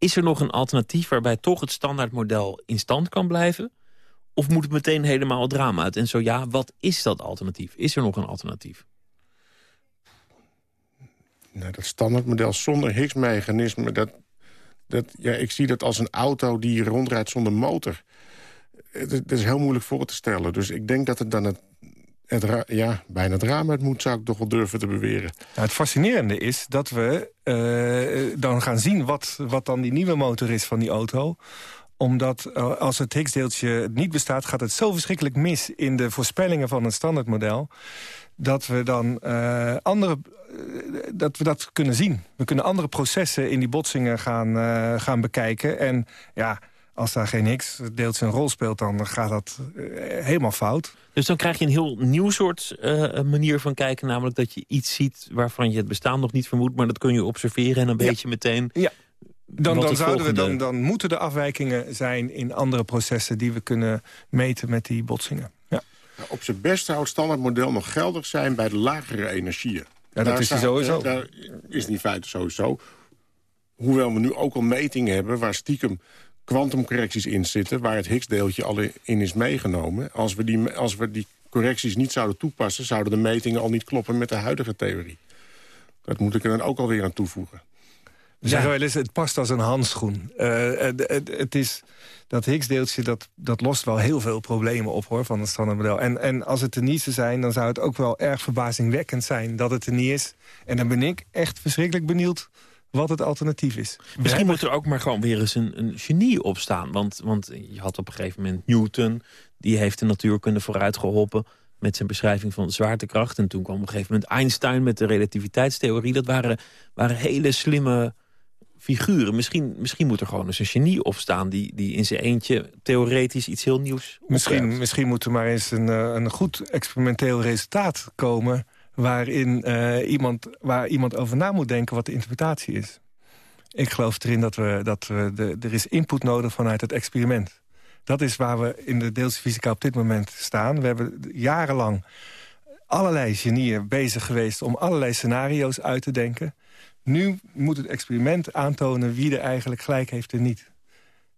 G: Is er nog een alternatief waarbij toch het standaardmodel in stand kan blijven? Of moet het meteen helemaal het drama uit? En zo ja, wat is dat alternatief? Is er nog een alternatief?
I: Nou, dat standaardmodel zonder Higgs-mechanisme... Dat, dat, ja, ik zie dat als een auto die rondrijdt zonder motor. Dat is heel moeilijk voor te stellen. Dus ik denk dat het dan het het ja, bijna het raam uit moet, zou ik toch wel durven te beweren.
H: Nou, het fascinerende is dat we uh, dan gaan zien wat, wat dan die nieuwe motor is van die auto omdat uh, als het Higgs-deeltje niet bestaat... gaat het zo verschrikkelijk mis in de voorspellingen van een standaardmodel... dat we dan uh, andere dat we dat kunnen zien. We kunnen andere processen in die botsingen gaan, gaan bekijken. En ja, als daar geen Higgs deeltje een rol speelt, dan gaat dat helemaal fout.
G: Dus dan krijg je een heel nieuw soort uh, manier van kijken. Namelijk dat je iets ziet waarvan je het bestaan nog niet vermoedt. Maar dat kun je observeren en een beetje meteen...
H: Ja. Dan, dan, zouden we, dan, dan moeten de afwijkingen zijn in andere processen... die we kunnen meten met die botsingen. Ja.
I: Nou, op zijn best zou het standaardmodel nog geldig zijn bij de lagere energieën.
H: Ja, dat is die sowieso.
I: Daar is in feite sowieso. Hoewel we nu ook al metingen hebben waar stiekem kwantumcorrecties in zitten... waar het Higgs-deeltje al in is meegenomen. Als we, die, als we die correcties niet zouden toepassen... zouden de metingen al niet kloppen met de huidige theorie. Dat moet ik er dan ook alweer aan toevoegen.
H: We zeggen wel eens, het past als een handschoen. Uh, het, het, het, is, dat Higgs-deeltje dat, dat lost wel heel veel problemen op hoor, van het standaardmodel. En, en als het er niet zou zijn, dan zou het ook wel erg verbazingwekkend zijn dat het er niet is. En dan ben ik echt verschrikkelijk benieuwd wat het alternatief is.
G: Misschien moet er ook maar gewoon weer eens een, een genie opstaan. Want, want je had op een gegeven moment Newton... die heeft de natuurkunde vooruit geholpen met zijn beschrijving van de zwaartekracht. En toen kwam op een gegeven moment Einstein met de relativiteitstheorie. Dat waren, waren hele slimme figuren. Misschien, misschien moet er gewoon eens een genie opstaan... die, die in zijn eentje theoretisch iets heel nieuws
H: Misschien, misschien moet er maar eens een, eh, een goed experimenteel resultaat komen waarin uh, iemand, waar iemand over na moet denken wat de interpretatie is. Ik geloof erin dat, we, dat we de, er is input nodig vanuit het experiment. Dat is waar we in de deeltjesfysica op dit moment staan. We hebben jarenlang allerlei genieën bezig geweest... om allerlei scenario's uit te denken. Nu moet het experiment aantonen wie er eigenlijk gelijk heeft en niet.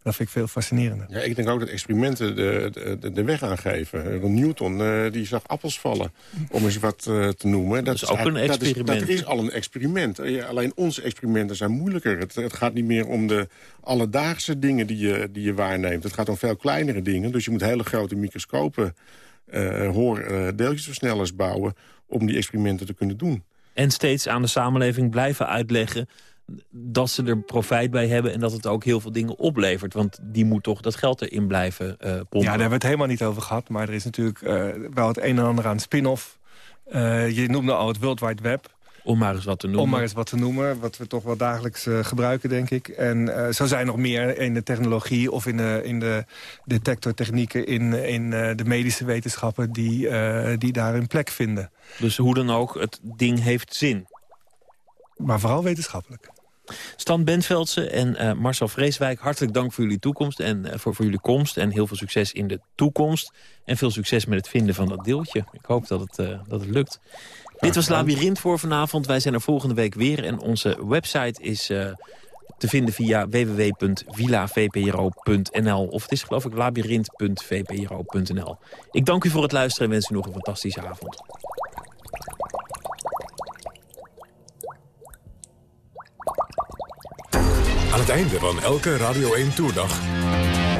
H: Dat vind ik veel fascinerender.
I: Ja, ik denk ook dat experimenten de, de, de weg aangeven. Newton uh, die zag appels vallen, om eens wat uh, te noemen.
G: Dat, is ook een experiment.
I: Dat is, dat is, al een experiment. Uh, alleen onze experimenten zijn moeilijker. Het, het, gaat niet meer om de alledaagse dingen die je, die je waarneemt. Het gaat om veel kleinere dingen. Dus je moet hele grote microscopen, hoor, deeltjesversnellers bouwen... om die experimenten te kunnen doen.
G: En steeds aan de samenleving blijven uitleggen dat ze er profijt bij hebben en dat het ook heel veel dingen oplevert. Want die moet toch dat geld erin blijven uh, pompen.
H: Ja, daar hebben we het helemaal niet over gehad. Maar er is natuurlijk uh, wel het een en ander aan spin-off. Uh, je noemde al het World Wide Web.
G: Om maar eens wat te noemen.
H: Om maar eens wat te noemen, wat we toch wel dagelijks gebruiken, denk ik. En zo zijn er nog meer in de technologie of in de, in de detectortechnieken... in, in de medische wetenschappen die, die daar een plek vinden.
G: Dus hoe dan ook, het ding heeft zin.
H: Maar vooral wetenschappelijk.
G: Stan Benveldse en uh, Marcel Vreeswijk, hartelijk dank voor jullie toekomst en uh, voor, voor jullie komst. En heel veel succes in de toekomst. En veel succes met het vinden van dat deeltje. Ik hoop dat het, uh, dat het lukt. Dit was Labyrinth voor vanavond. Wij zijn er volgende week weer. En onze website is te vinden via www.villavpro.nl. Of het is geloof ik labyrinth.vpro.nl. Ik dank u voor het luisteren en wens u nog een fantastische avond.
F: Aan het einde van elke Radio 1 Toerdag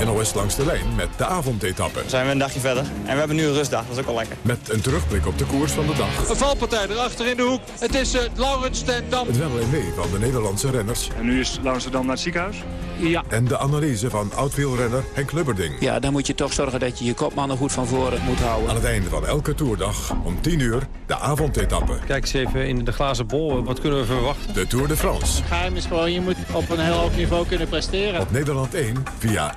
F: NOS langs de lijn met de avondetappe.
N: Zijn we een dagje verder en we hebben nu een rustdag, dat is ook wel lekker.
F: Met een terugblik op de koers van de dag.
O: Een valpartij erachter in de hoek. Het is uh, Laurens ten Dam.
F: Het wel en mee van de Nederlandse renners.
P: En nu is Laurens ten Dam naar het ziekenhuis?
O: Ja.
F: En de analyse van oud-wielrenner Henk Lubberding.
Q: Ja, dan moet je toch zorgen dat je je kopmannen goed van voren moet houden.
F: Aan het einde van elke toerdag om 10 uur de avondetappe.
R: Kijk eens even in de glazen bol, wat kunnen we verwachten?
F: De Tour de France.
S: Geheim is gewoon, je moet op een heel hoog niveau kunnen presteren.
F: Op Nederland 1 via